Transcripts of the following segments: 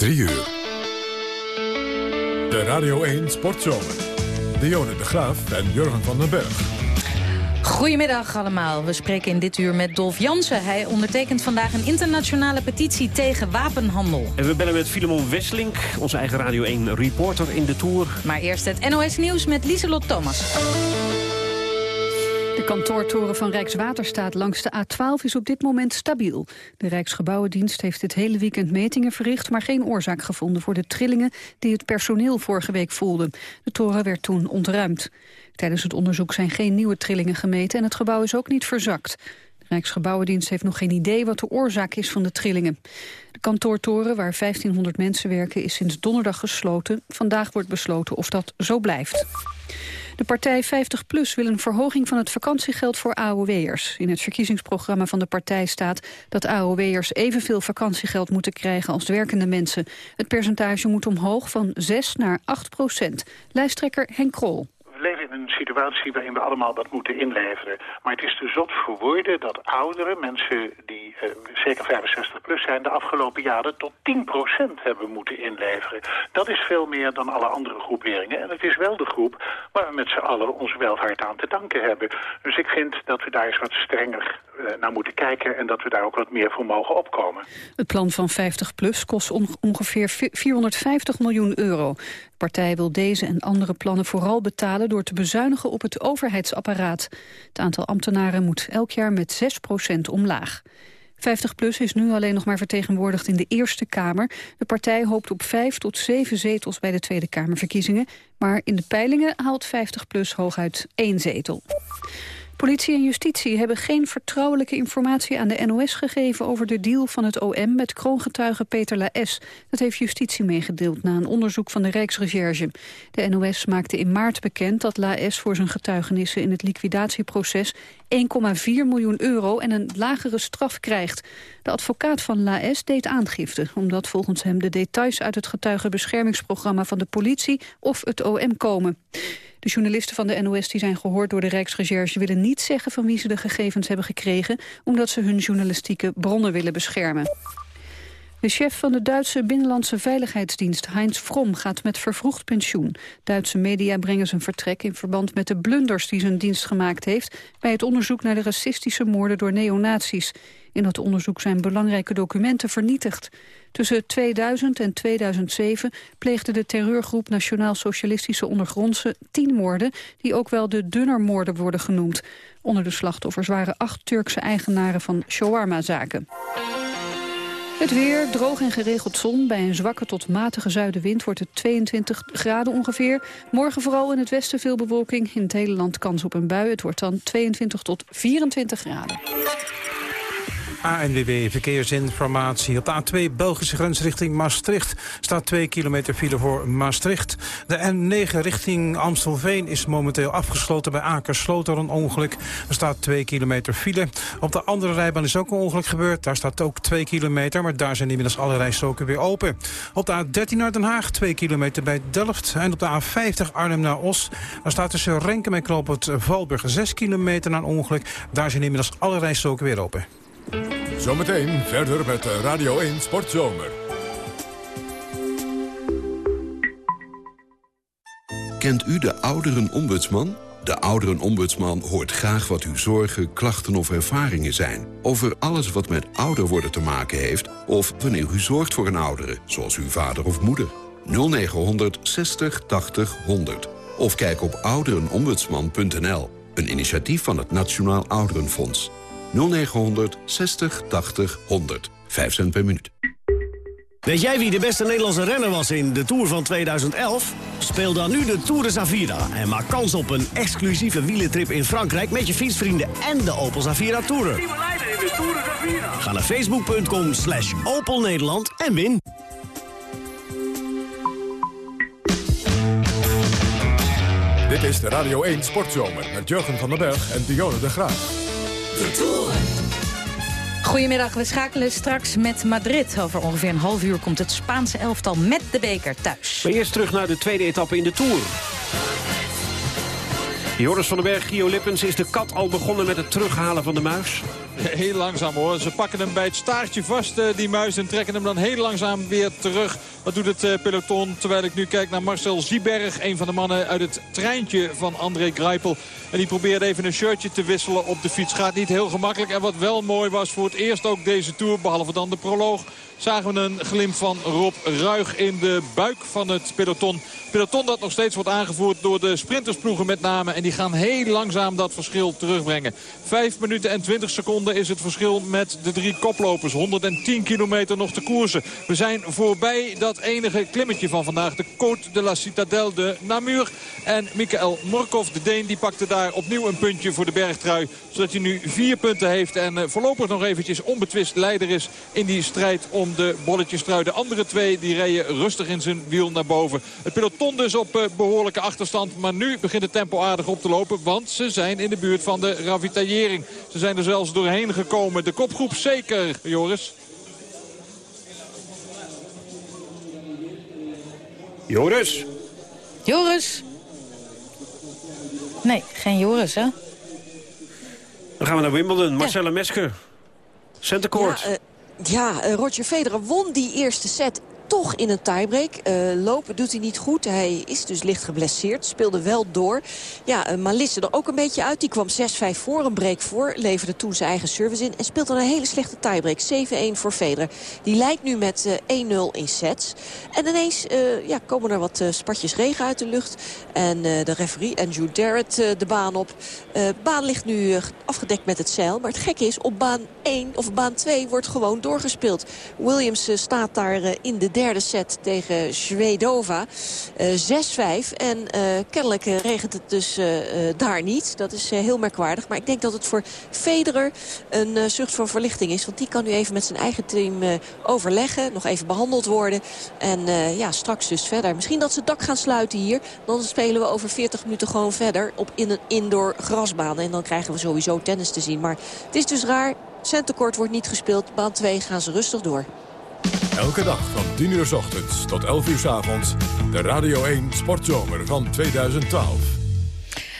3 uur. De Radio 1 Sportzomer. Dionne de Graaf en Jurgen van den Berg. Goedemiddag allemaal. We spreken in dit uur met Dolf Jansen. Hij ondertekent vandaag een internationale petitie tegen wapenhandel. En we bellen met Filemon Wesselink, onze eigen Radio 1 reporter in de Tour. Maar eerst het NOS Nieuws met Lieselot Thomas. De kantoortoren van Rijkswaterstaat langs de A12 is op dit moment stabiel. De Rijksgebouwendienst heeft het hele weekend metingen verricht... maar geen oorzaak gevonden voor de trillingen die het personeel vorige week voelde. De toren werd toen ontruimd. Tijdens het onderzoek zijn geen nieuwe trillingen gemeten... en het gebouw is ook niet verzakt. De Rijksgebouwendienst heeft nog geen idee wat de oorzaak is van de trillingen. De kantoortoren, waar 1500 mensen werken, is sinds donderdag gesloten. Vandaag wordt besloten of dat zo blijft. De partij 50PLUS wil een verhoging van het vakantiegeld voor AOW'ers. In het verkiezingsprogramma van de partij staat dat AOW'ers evenveel vakantiegeld moeten krijgen als werkende mensen. Het percentage moet omhoog van 6 naar 8 procent. Lijsttrekker Henk Krol een situatie waarin we allemaal wat moeten inleveren. Maar het is te zot voor woorden dat ouderen, mensen die uh, zeker 65 plus zijn... de afgelopen jaren tot 10% hebben moeten inleveren. Dat is veel meer dan alle andere groeperingen. En het is wel de groep waar we met z'n allen ons wel hard aan te danken hebben. Dus ik vind dat we daar eens wat strenger naar moeten kijken... en dat we daar ook wat meer voor mogen opkomen. Het plan van 50PLUS kost ongeveer 450 miljoen euro. De partij wil deze en andere plannen vooral betalen... door te bezuinigen op het overheidsapparaat. Het aantal ambtenaren moet elk jaar met 6% omlaag. 50PLUS is nu alleen nog maar vertegenwoordigd in de Eerste Kamer. De partij hoopt op 5 tot 7 zetels bij de Tweede Kamerverkiezingen. Maar in de peilingen haalt 50PLUS hooguit één zetel. Politie en justitie hebben geen vertrouwelijke informatie aan de NOS gegeven over de deal van het OM met kroongetuige Peter Laes. Dat heeft justitie meegedeeld na een onderzoek van de Rijksrecherche. De NOS maakte in maart bekend dat Laes voor zijn getuigenissen in het liquidatieproces 1,4 miljoen euro en een lagere straf krijgt. De advocaat van Laes deed aangifte, omdat volgens hem de details uit het getuigenbeschermingsprogramma van de politie of het OM komen. De journalisten van de NOS die zijn gehoord door de Rijksrecherche... willen niet zeggen van wie ze de gegevens hebben gekregen... omdat ze hun journalistieke bronnen willen beschermen. De chef van de Duitse Binnenlandse Veiligheidsdienst, Heinz Fromm, gaat met vervroegd pensioen. Duitse media brengen zijn vertrek in verband met de blunders die zijn dienst gemaakt heeft bij het onderzoek naar de racistische moorden door neonazies. In dat onderzoek zijn belangrijke documenten vernietigd. Tussen 2000 en 2007 pleegde de terreurgroep Nationaal Socialistische Ondergrondse tien moorden, die ook wel de Dunnermoorden worden genoemd. Onder de slachtoffers waren acht Turkse eigenaren van shawarma-zaken. Het weer, droog en geregeld zon. Bij een zwakke tot matige zuidenwind wordt het 22 graden ongeveer. Morgen vooral in het westen veel bewolking. In het hele land kans op een bui. Het wordt dan 22 tot 24 graden. ANWB Verkeersinformatie. Op de A2 Belgische grens richting Maastricht staat 2 kilometer file voor Maastricht. De N9 richting Amstelveen is momenteel afgesloten bij Akersloot door een ongeluk. Er staat 2 kilometer file. Op de andere rijbaan is ook een ongeluk gebeurd. Daar staat ook 2 kilometer, maar daar zijn inmiddels alle rijstroken weer open. Op de A13 naar Den Haag 2 kilometer bij Delft. En op de A50 Arnhem naar Os. Daar staat tussen Renken en Knoop het Valburg 6 kilometer na een ongeluk. Daar zijn inmiddels alle rijstroken weer open. Zometeen verder met Radio 1 Sportzomer. Kent u de ouderenombudsman? De ouderenombudsman hoort graag wat uw zorgen, klachten of ervaringen zijn. Over alles wat met ouder worden te maken heeft... of wanneer u zorgt voor een oudere, zoals uw vader of moeder. 0900 60 80 100. Of kijk op ouderenombudsman.nl. Een initiatief van het Nationaal Ouderenfonds. 0900 60 80 100. 5 cent per minuut. Weet jij wie de beste Nederlandse renner was in de Tour van 2011? Speel dan nu de Tour de Zavira en maak kans op een exclusieve wielentrip in Frankrijk... met je fietsvrienden en de Opel Zavira Tourer. Ga naar facebook.com slash Opel Nederland en win. Dit is de Radio 1 Sportzomer met Jurgen van den Berg en Dionne de Graaf. Goedemiddag, we schakelen straks met Madrid. Over ongeveer een half uur komt het Spaanse elftal met de beker thuis. Maar eerst terug naar de tweede etappe in de Tour. Joris van den Berg, Gio Lippens, is de kat al begonnen met het terughalen van de muis? heel langzaam hoor. Ze pakken hem bij het staartje vast, die muis, en trekken hem dan heel langzaam weer terug. Wat doet het peloton? Terwijl ik nu kijk naar Marcel Zieberg, een van de mannen uit het treintje van André Greipel. En die probeert even een shirtje te wisselen op de fiets. Gaat niet heel gemakkelijk. En wat wel mooi was voor het eerst ook deze Tour, behalve dan de proloog zagen we een glimp van Rob Ruig in de buik van het peloton. Peloton dat nog steeds wordt aangevoerd door de sprintersploegen met name. En die gaan heel langzaam dat verschil terugbrengen. 5 minuten en 20 seconden is het verschil met de drie koplopers. 110 kilometer nog te koersen. We zijn voorbij dat enige klimmetje van vandaag. De Côte de la Citadelle de Namur. En Mikael Morkov, de Deen, die pakte daar opnieuw een puntje voor de bergtrui. Zodat hij nu vier punten heeft en eh, voorlopig nog eventjes onbetwist leider is in die strijd om de bolletjestrui. De andere twee die reden rustig in zijn wiel naar boven. Het peloton dus op eh, behoorlijke achterstand. Maar nu begint het tempo aardig op te lopen. Want ze zijn in de buurt van de ravitaillering. Ze zijn er zelfs doorheen gekomen. De kopgroep zeker, Joris. Joris. Joris. Nee, geen Joris, hè? Dan gaan we naar Wimbledon. Marcella Mesker. Centercourt. Ja, uh, ja, eh, Roger Federer won die eerste set toch in een tiebreak. Uh, lopen doet hij niet goed. Hij is dus licht geblesseerd. Speelde wel door. Ja, uh, Malisse er ook een beetje uit. Die kwam 6-5 voor, een break voor. Leverde toen zijn eigen service in. En speelt dan een hele slechte tiebreak. 7-1 voor Federer. Die leidt nu met uh, 1-0 in sets. En ineens ja, komen er wat spatjes regen uit de lucht. En de referee Andrew Darrett de baan op. baan ligt nu afgedekt met het zeil. Maar het gekke is, op baan 1 of baan 2 wordt gewoon doorgespeeld. Williams staat daar in de derde set tegen Zwedova. Uh, eh, 6-5. En uh, kennelijk regent het dus uh, daar niet. Dat is heel merkwaardig. Maar ik denk dat het voor Federer een zucht van verlichting is. Want die kan nu even met zijn eigen team overleggen. Nog even behandeld worden. En ja, straks dus verder. Misschien dat ze het dak gaan sluiten hier. Dan spelen we over 40 minuten gewoon verder op in een indoor grasbaan. En dan krijgen we sowieso tennis te zien. Maar het is dus raar. Centercourt wordt niet gespeeld. Baan 2 gaan ze rustig door. Elke dag van 10 uur s ochtends tot 11 uur s avonds. De Radio 1 Sportzomer van 2012.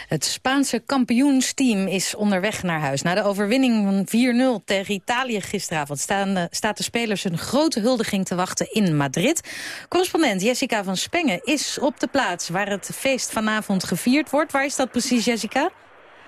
Het Spaanse kampioensteam is onderweg naar huis. Na de overwinning van 4-0 tegen Italië gisteravond... Staan, staat de spelers een grote huldiging te wachten in Madrid. Correspondent Jessica van Spengen is op de plaats... waar het feest vanavond gevierd wordt. Waar is dat precies, Jessica?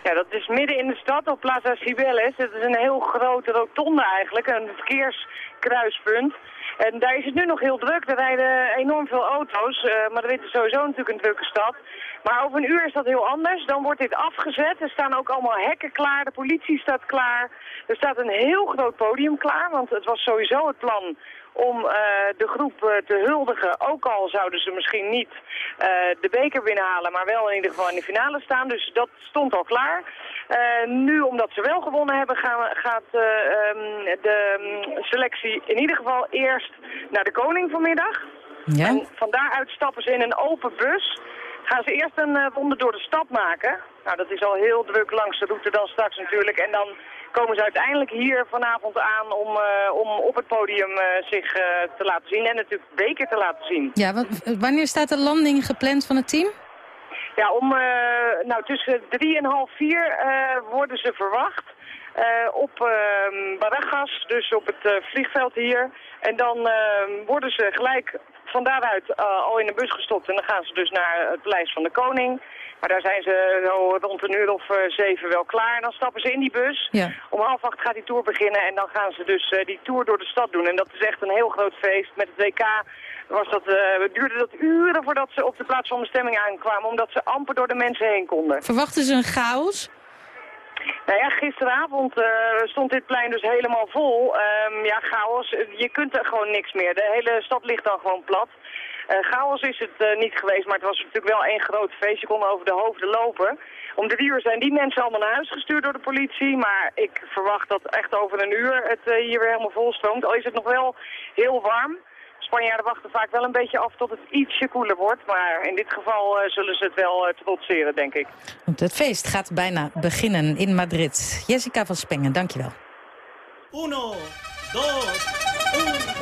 Ja, dat is midden in de stad op Plaza Cibeles. Het is een heel grote rotonde eigenlijk, een verkeerskruispunt. En daar is het nu nog heel druk. Er rijden enorm veel auto's. Uh, maar is sowieso natuurlijk een drukke stad. Maar over een uur is dat heel anders. Dan wordt dit afgezet. Er staan ook allemaal hekken klaar. De politie staat klaar. Er staat een heel groot podium klaar. Want het was sowieso het plan om uh, de groep uh, te huldigen. Ook al zouden ze misschien niet uh, de beker binnenhalen, maar wel in ieder geval in de finale staan. Dus dat stond al klaar. nu, omdat ze wel gewonnen hebben, gaan, gaat um, de um, selectie in ieder geval eerst naar de koning vanmiddag. Ja? En van daaruit stappen ze in een open bus. Gaan ze eerst een ronde door de stad maken. Nou, dat is al heel druk langs de route dan straks natuurlijk. En dan komen ze uiteindelijk hier vanavond aan om, uh, om op het podium uh, zich uh, te laten zien en natuurlijk beker te laten zien. Ja, wanneer staat de landing gepland van het team? Ja, om nou, tussen drie en half vier worden ze verwacht. op uh, Barajas, dus op het vliegveld hier. En dan ehm, worden ze gelijk van daaruit al in de bus gestopt. En dan gaan ze dus naar het paleis van de koning. Maar daar zijn ze zo rond een uur of uh, zeven wel klaar. En dan stappen ze in die bus. Ja. Om half acht gaat die tour beginnen en dan gaan ze dus uh, die tour door de stad doen. En dat is echt een heel groot feest. Met het WK was dat, uh, duurde dat uren voordat ze op de plaats van bestemming aankwamen. Omdat ze amper door de mensen heen konden. Verwachten ze een chaos? Nou ja, gisteravond uh, stond dit plein dus helemaal vol. Um, ja, chaos. Je kunt er gewoon niks meer. De hele stad ligt dan gewoon plat. Uh, chaos is het uh, niet geweest, maar het was natuurlijk wel één groot feest. Je kon over de hoofden lopen. Om de uur zijn die mensen allemaal naar huis gestuurd door de politie. Maar ik verwacht dat echt over een uur het hier weer helemaal volstroomt. Al is het nog wel heel warm. Spanjaarden wachten vaak wel een beetje af tot het ietsje koeler wordt. Maar in dit geval zullen ze het wel trotseren, denk ik. Het feest gaat bijna beginnen in Madrid. Jessica van Spengen, dankjewel. Uno, dos, un,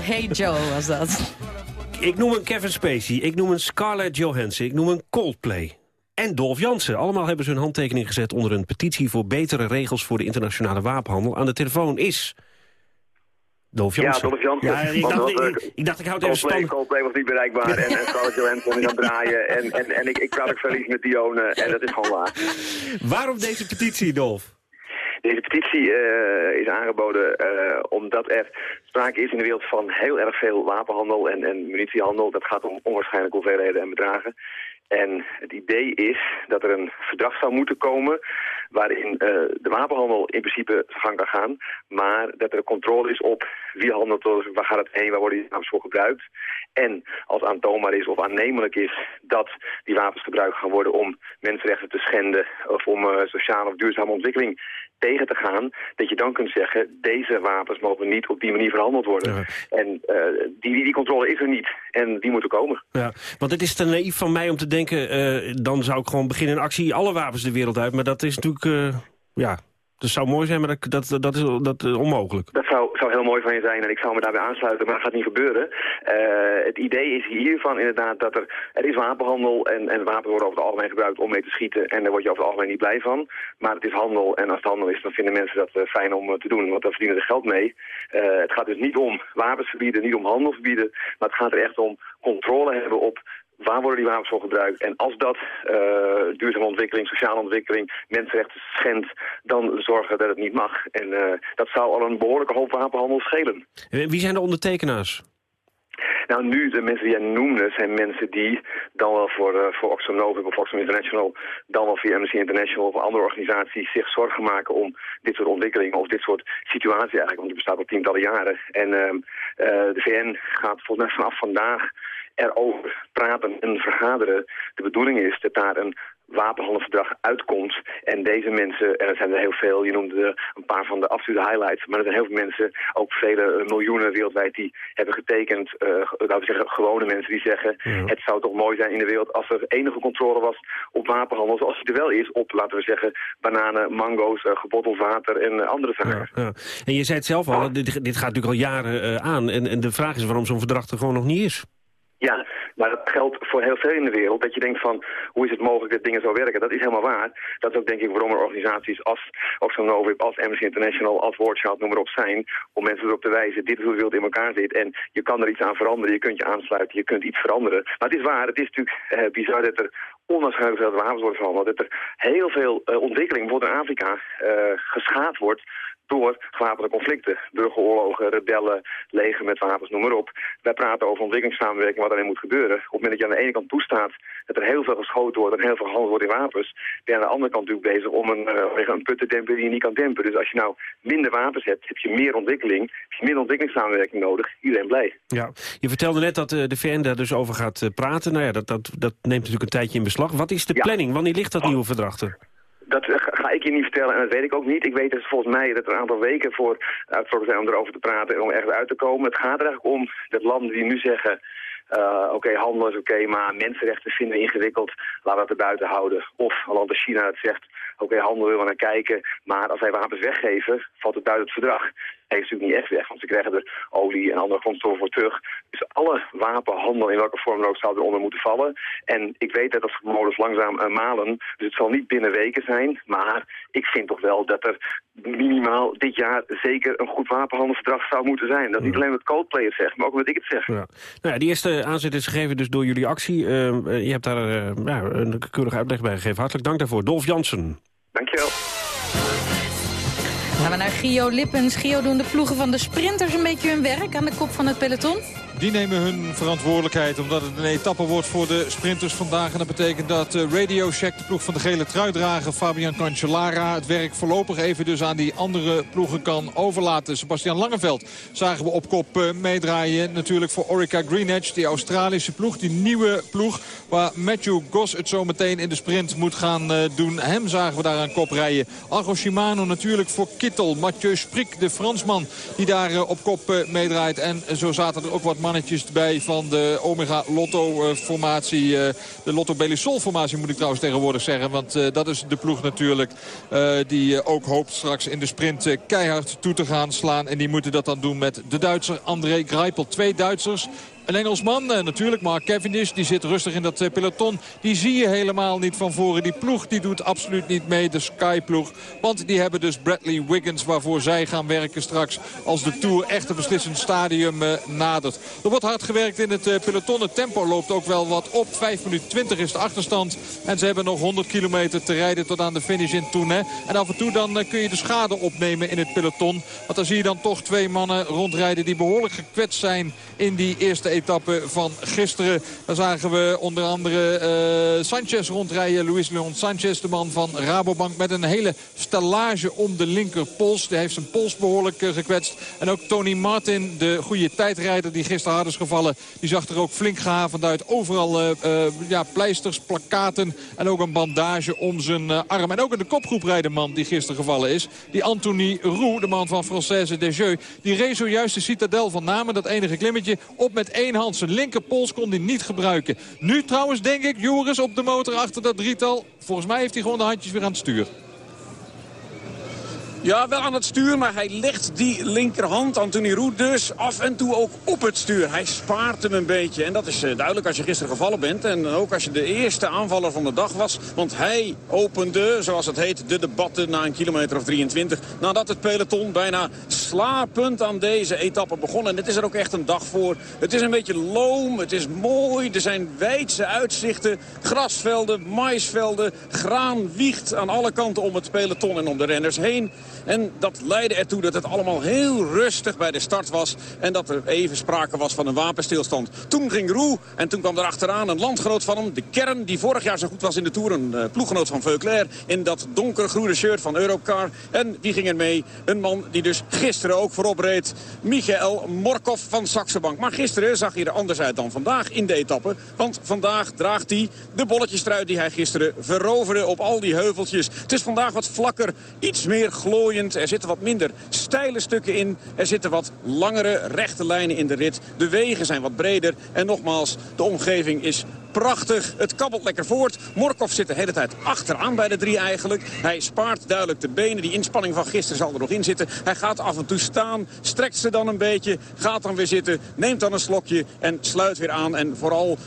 Hey Joe was dat. Ik noem een Kevin Spacey, ik noem een Scarlett Johansson, ik noem een Coldplay. En Dolph Jansen. Allemaal hebben ze hun handtekening gezet onder een petitie... voor betere regels voor de internationale wapenhandel. Aan de telefoon is... Dolph Jansen. Ja, Dolph Jansen. Ja, ik, dacht, ik, eh, ik dacht, ik houd even Coldplay, stand. Coldplay was niet bereikbaar en, en Scarlett Johansson is aan het draaien. En, en, en ik, ik praat ook verlies met Dione en dat is gewoon waar. Waarom deze petitie, Dolph? Deze petitie eh, is aangeboden eh, omdat er sprake is in de wereld van heel erg veel wapenhandel en, en munitiehandel. Dat gaat om onwaarschijnlijke hoeveelheden en bedragen. En het idee is dat er een verdrag zou moeten komen waarin eh, de wapenhandel in principe gang kan gaan, maar dat er controle is op wie handelt, waar gaat het heen, waar worden die wapens voor gebruikt. En als aantoonbaar is of aannemelijk is dat die wapens gebruikt gaan worden om mensenrechten te schenden of om sociale of duurzame ontwikkeling tegen te gaan, dat je dan kunt zeggen, deze wapens mogen niet op die manier verhandeld worden. En eh, die, die, die controle is er niet en die moet er komen. Ja, want het is te naïef van mij om te denken... eh, dan zou ik gewoon beginnen in actie alle wapens de wereld uit. Maar dat is natuurlijk... eh, ja, Dat zou mooi zijn, maar dat, dat, dat is dat, onmogelijk. Dat zou, zou heel mooi van je zijn en ik zou me daarbij aansluiten, maar dat gaat niet gebeuren. Uh, het idee is hiervan inderdaad dat er, er is wapenhandel en, en wapens worden over het algemeen gebruikt om mee te schieten. En daar word je over het algemeen niet blij van. Maar het is handel en als het handel is, dan vinden mensen dat uh, fijn om uh, te doen, want dan verdienen ze geld mee. het gaat dus niet om wapens verbieden, niet om handel verbieden, maar het gaat er echt om controle hebben op Waar worden die wapens voor gebruikt? En als dat uh, duurzame ontwikkeling, sociale ontwikkeling, mensenrechten schendt, dan zorgen dat het niet mag. En uh, dat zou al een behoorlijke hoop wapenhandel schelen. Wie zijn de ondertekenaars? Nou, nu, de mensen die jij noemde, zijn mensen die dan wel voor, uh, voor Oxfam Novib of Oxfam International, dan wel via Amnesty International of andere organisaties zich zorgen maken om dit soort ontwikkelingen of dit soort situaties eigenlijk, want die bestaat al tientallen jaren. En uh, de VN gaat volgens mij vanaf vandaag erover praten en vergaderen. De bedoeling is dat daar een wapenhandelverdrag uitkomt. En deze mensen, en er zijn er heel veel, je noemde een paar van de absolute highlights, maar er zijn heel veel mensen, ook vele miljoenen wereldwijd, die hebben getekend, uh, laten we zeggen, gewone mensen die zeggen, het zou toch mooi zijn in de wereld als er enige controle was op wapenhandel, zoals die er wel is op, laten we zeggen, bananen, mango's, uh, gebotteld water en uh, andere zaken. Ja, ja. En je zei het zelf al, dit, dit gaat natuurlijk al jaren aan, en, en de vraag is waarom zo'n verdrag er gewoon nog niet is. Ja, maar dat geldt voor heel veel in de wereld. Dat je denkt van, hoe is het mogelijk dat dingen zo werken? Dat is helemaal waar. Dat is ook denk ik waarom er organisaties als Oxfam Novib, als Amnesty International, als Watchchild, noem maar op zijn. Om mensen erop te wijzen, dit is hoe de wereld in elkaar zit. En je kan er iets aan veranderen, je kunt je aansluiten, je kunt iets veranderen. Maar het is waar, het is natuurlijk eh, bizar dat er onwaarschijnlijk veel wapens worden verhandeld. Dat er heel veel uh, ontwikkeling, bijvoorbeeld in Afrika, uh, geschaad wordt door gewapende conflicten. Burgeroorlogen, rebellen, leger met wapens, noem maar op. Wij praten over ontwikkelingssamenwerking, wat erin moet gebeuren. Op het moment dat je aan de ene kant toestaat dat er heel veel geschoten wordt en heel veel gehandeld wordt in wapens, ben je aan de andere kant natuurlijk bezig om een, uh, een put te dempen die je niet kan dempen. Dus als je nou minder wapens hebt, heb je meer ontwikkeling, heb je minder ontwikkelingssamenwerking nodig. Iedereen blij. Ja, je vertelde net dat uh, de VN daar dus over gaat uh, praten. Nou ja, dat, dat, dat neemt natuurlijk een tijdje in beslag. Wat is de ja. planning? Wanneer ligt dat nieuwe verdrag er? Dat ga ik je niet vertellen en dat weet ik ook niet. Ik weet dus volgens mij dat er een aantal weken voor uitgetrokken zijn om erover te praten en om ergens uit te komen. Het gaat er eigenlijk om dat landen die nu zeggen... Uh, oké, handel is oké, maar mensenrechten vinden we ingewikkeld. Laten we dat er buiten houden. Of land als China het zegt, oké, handel willen we naar kijken. Maar als wij wapens weggeven, valt het buiten het verdrag. Is natuurlijk niet echt weg, want ze krijgen er olie en andere grondstoffen voor terug. Dus alle wapenhandel, in welke vorm dan ook, zou eronder moeten vallen. En ik weet dat dat molens langzaam uh, malen. Dus het zal niet binnen weken zijn. Maar ik vind toch wel dat er minimaal dit jaar zeker een goed wapenhandelverdrag zou moeten zijn. Dat niet alleen wat Coldplay het zegt, maar ook wat ik het zeg. Ja. Nou ja, die eerste aanzet is gegeven dus door jullie actie. Uh, je hebt daar uh, ja, een keurige uitleg bij gegeven. Hartelijk dank daarvoor. Dolf Jansen. Dankjewel. Gaan we naar Gio Lippens. Gio, doen de ploegen van de sprinters een beetje hun werk aan de kop van het peloton? Die nemen hun verantwoordelijkheid omdat het een etappe wordt voor de sprinters vandaag. En dat betekent dat Radio Shack, de ploeg van de gele truidrager, Fabian Cancellara, het werk voorlopig even dus aan die andere ploegen kan overlaten. Sebastian Langeveld zagen we op kop meedraaien. Natuurlijk voor Orica Greenedge, die Australische ploeg, die nieuwe ploeg. Waar Matthew Goss het zo meteen in de sprint moet gaan doen. Hem zagen we daar aan kop rijden. Argo Shimano natuurlijk voor Kittel. Mathieu Sprik, de Fransman, die daar op kop meedraait. En zo zaten er ook wat mannetjes bij van de Omega Lotto formatie. de Lotto Belisol formatie moet ik trouwens tegenwoordig zeggen. Want dat is de ploeg natuurlijk die ook hoopt straks in de sprint keihard toe te gaan slaan. En die moeten dat dan doen met de Duitser André Greipel. Twee Duitsers een Engelsman, uh, natuurlijk Mark Cavendish, die zit rustig in dat uh, peloton. Die zie je helemaal niet van voren. Die ploeg die doet absoluut niet mee, de Sky-ploeg. Want die hebben dus Bradley Wiggins waarvoor zij gaan werken straks... als de Tour echt een beslissend stadium uh, nadert. Er wordt hard gewerkt in het peloton. Het tempo loopt ook wel wat op. 5 minuten 20 is de achterstand. En ze hebben nog 100 kilometer te rijden tot aan de finish in Tournai. En af en toe dan kun je de schade opnemen in het peloton. Want dan zie je dan toch twee mannen rondrijden die behoorlijk gekwetst zijn in die eerste etappe van gisteren. Daar zagen we onder andere uh, Sanchez rondrijden. Luis Leon Sanchez, de man van Rabobank. Met een hele stellage om de linkerpols. Die heeft zijn pols behoorlijk uh, gekwetst. En ook Tony Martin, de goede tijdrijder die gisteren hard is gevallen. Die zag er ook flink gehavend uit. Overal uh, ja, pleisters, plakaten en ook een bandage om zijn arm. En ook in de kopgroep man die gisteren gevallen is. Die Anthony Roux, de man van Française Desjeux. Die reed zojuist de citadel van Namen, dat enige klimmetje, op met één Zijn linkerpols kon hij niet gebruiken. Nu trouwens denk ik Joris op de motor achter dat drietal. Volgens mij heeft hij gewoon de handjes weer aan het stuur. Ja, wel aan het stuur, maar hij legt die linkerhand, Anthony Roet dus, af en toe ook op het stuur. Hij spaart hem een beetje. En dat is eh, duidelijk als je gisteren gevallen bent. En ook als je de eerste aanvaller van de dag was. Want hij opende, zoals het heet, de debatten na een kilometer of 23. Nadat het peloton bijna slapend aan deze etappe begon. En het is er ook echt een dag voor. Het is een beetje loom, het is mooi. Er zijn wijdse uitzichten, grasvelden, maisvelden. Graan wiegt aan alle kanten om het peloton en om de renners heen. En dat leidde ertoe dat het allemaal heel rustig bij de start was. En dat er even sprake was van een wapenstilstand. Toen ging Roe en toen kwam er achteraan een landgenoot van hem. De kern die vorig jaar zo goed was in de Tour. Een uh, ploeggenoot van Veuclair in dat donkergroene shirt van Europcar. En die ging er mee. Een man die dus gisteren ook voorop reed. Michael Morkov van Saxenbank. Maar gisteren zag hij er anders uit dan vandaag in de etappe. Want vandaag draagt hij de bolletjestrui die hij gisteren veroverde op al die heuveltjes. Het is vandaag wat vlakker, iets meer er zitten wat minder steile stukken in. Er zitten wat langere rechte lijnen in de rit. De wegen zijn wat breder. En nogmaals, de omgeving is prachtig. Het kabbelt lekker voort. Morkov zit de hele tijd achteraan bij de drie eigenlijk. Hij spaart duidelijk de benen. Die inspanning van gisteren zal er nog in zitten. Hij gaat af en toe staan, strekt ze dan een beetje, gaat dan weer zitten, neemt dan een slokje en sluit weer aan. En vooral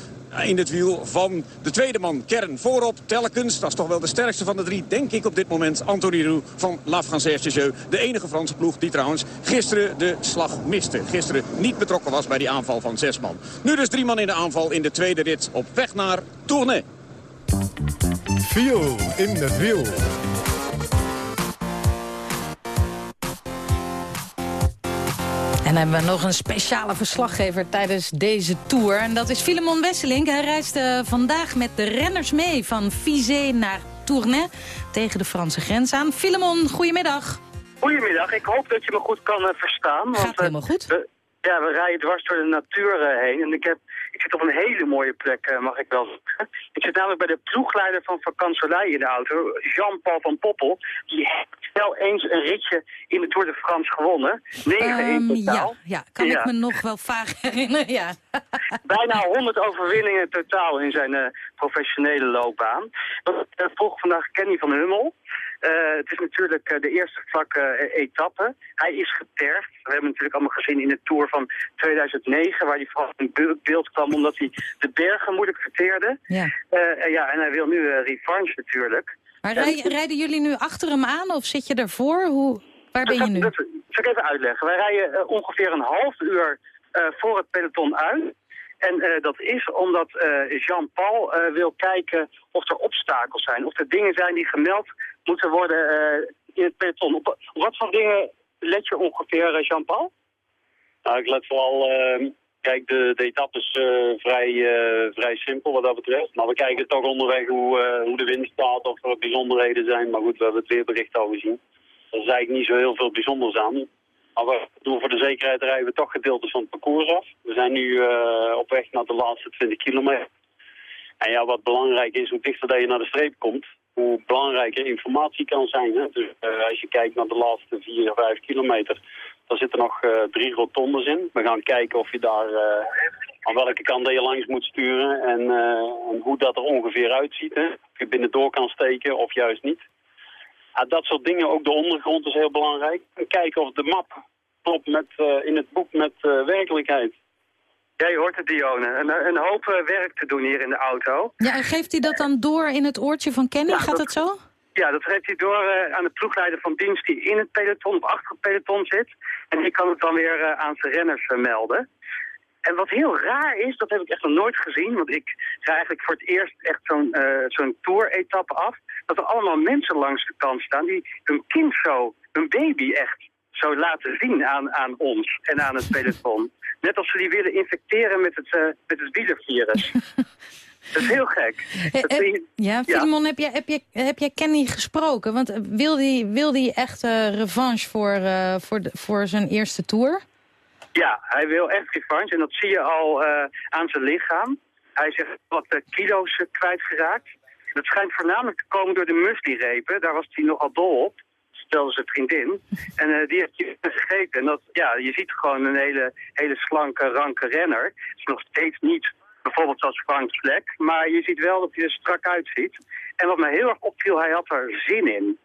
in het wiel van de tweede man. Kern voorop, telkens. Dat is toch wel de sterkste van de drie, denk ik op dit moment. Anthony Roux van La Française de enige Franse ploeg die trouwens gisteren de slag miste. Gisteren niet betrokken was bij die aanval van zes man. Nu dus drie man in de aanval in de tweede rit op weg naar Tournai. Viel in het wiel. En hebben we nog een speciale verslaggever tijdens deze tour. En dat is Filemon Wesseling. Hij reist uh, vandaag met de renners mee van Vizé naar Tournai... tegen de Franse grens aan. Filemon, goedemiddag. Goedemiddag, ik hoop dat je me goed kan uh, verstaan. Gaat want, helemaal goed. We, ja, we rijden dwars door de natuur heen. En ik, heb, ik zit op een hele mooie plek, mag ik wel zeggen. Ik zit namelijk bij de ploegleider van Vakansolei in de auto, Jean-Paul van Poppel. Die heeft wel eens een ritje in de Tour de France gewonnen. Negen um, in totaal. Ja, ja kan ja. ik me nog wel vaag herinneren, ja. Bijna 100 overwinningen totaal in zijn uh, professionele loopbaan. We uh, volgen vandaag Kenny van Hummel. Uh, het is natuurlijk uh, de eerste vlakke uh, etappe. Hij is getergd. We hebben natuurlijk allemaal gezien in de Tour van 2009... waar hij vooral in beeld kwam omdat hij de bergen moeilijk verteerde. Ja, ja en hij wil nu revanche natuurlijk. Maar rij, rijden jullie nu achter hem aan of zit je ervoor? Hoe, waar ben je nu? Dat, dat zal ik even uitleggen. Wij rijden ongeveer een half uur voor het peloton uit... En uh, dat is omdat uh, Jean-Paul uh, wil kijken of er obstakels zijn. Of er dingen zijn die gemeld moeten worden in het peloton. Op, wat voor dingen let je ongeveer, Jean-Paul? Nou, ik let vooral... ehm, kijk, de, de etappe is vrij, vrij simpel wat dat betreft. Maar we kijken toch onderweg hoe, hoe de wind staat, of er bijzonderheden zijn. Maar goed, we hebben het weerbericht al gezien. Er is eigenlijk niet zo heel veel bijzonders aan. Maar we doen voor de zekerheid rijden we toch gedeeltes van het parcours af. We zijn nu op weg naar de laatste 20 kilometer. En ja, wat belangrijk is, hoe dichter dat je naar de streep komt, hoe belangrijker informatie kan zijn. Dus uh, als je kijkt naar de laatste 4, 5 kilometer, daar zitten nog uh, drie rotondes in. We gaan kijken of je daar aan welke kant je langs moet sturen en, en hoe dat er ongeveer uitziet. Hè? Of je binnendoor kan steken of juist niet. Ja, dat soort dingen, ook de ondergrond is heel belangrijk. En kijken of de map klopt met, in het boek met werkelijkheid. Ja, je hoort het, Dione. Een, een hoop uh, werk te doen hier in de auto. Ja, en geeft hij dat dan door in het oortje van Kenny? Ja, Gaat dat, zo? Ja, dat geeft hij door aan de ploegleider van dienst die in het peloton of achter het peloton zit. En die kan het dan weer aan zijn renners melden. En wat heel raar is, dat heb ik echt nog nooit gezien, want ik ga eigenlijk voor het eerst echt zo'n zo'n tour-etappe af, dat er allemaal mensen langs de kant staan die hun kind zo, hun baby echt zo laten zien aan, aan ons en aan het peloton. Net als ze die willen infecteren met het, uh, met het wielervirus. Dat is heel gek. He, ja, Filimon, ja. heb, jij, heb, je, heb jij Kenny gesproken? Want wil hij wil die echt uh, revanche voor, uh, voor, de, voor zijn eerste tour? Ja, hij wil echt revanche en dat zie je al uh, aan zijn lichaam. Hij zegt wat kilo's kwijtgeraakt. Dat schijnt voornamelijk te komen door de muesli-repen. Daar was hij nogal dol op, stelde zijn vriendin. En die heeft hij gegeten. En dat, ja, je ziet gewoon een hele, hele slanke, ranke renner. Het is nog steeds niet bijvoorbeeld zoals Frank Vlek. Maar je ziet wel dat hij er strak uitziet. En wat mij heel erg opviel, hij had er zin in.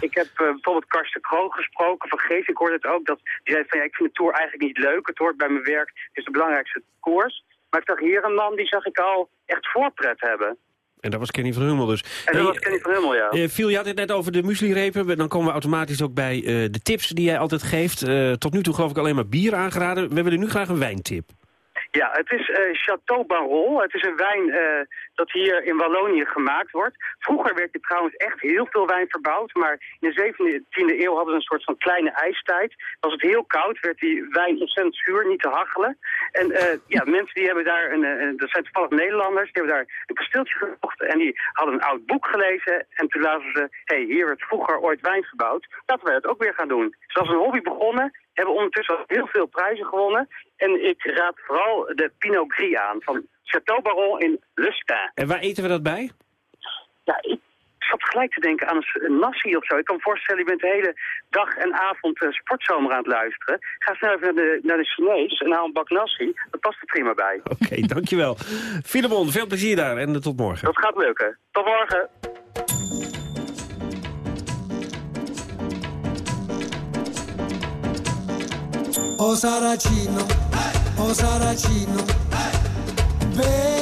Ik heb eh, bijvoorbeeld Karsten Kroog gesproken van Geest. Ik hoorde het ook. Dat, die zei van ja, ik vind de Tour eigenlijk niet leuk. Het hoort bij mijn werk. Het is de belangrijkste koers. Maar ik zag hier een man, die zag ik al echt voorpret hebben. En dat was Kenny van Hummel dus. En dat was Kenny van Hummel, ja. Uh, Phil, je had het net over de muesli-repen. Dan komen we automatisch ook bij uh, de tips die jij altijd geeft. Uh, tot nu toe geloof ik alleen maar bier aangeraden. We willen nu graag een wijntip. Ja, het is uh, Chateau Barol. Het is een wijn uh, dat hier in Wallonië gemaakt wordt. Vroeger werd er trouwens echt heel veel wijn verbouwd. Maar in de 17e eeuw hadden ze een soort van kleine ijstijd. Als het heel koud werd die wijn ontzettend zuur, niet te hachelen. En uh, ja, mensen die hebben daar, een, een, dat zijn toevallig Nederlanders, die hebben daar een kasteeltje gekocht. En die hadden een oud boek gelezen. En toen lazen ze, hé, hey, hier werd vroeger ooit wijn verbouwd. Laten wij dat ook weer gaan doen. Dus als een hobby begonnen hebben ondertussen al heel veel prijzen gewonnen. En ik raad vooral de Pinot Gris aan van Chateau Baron in Lustin. En waar eten we dat bij? Ja, ik zat gelijk te denken aan een nasi of zo. Ik kan me voorstellen, je bent de hele dag en avond uh, sportzomer aan het luisteren. Ga snel even naar de, naar de Chinees en haal een bak nasi. Dat past er prima bij. Oké, okay, dankjewel. Filemon, veel plezier daar en tot morgen. Dat gaat lukken. Tot morgen. O Saracino, o Saracino, bello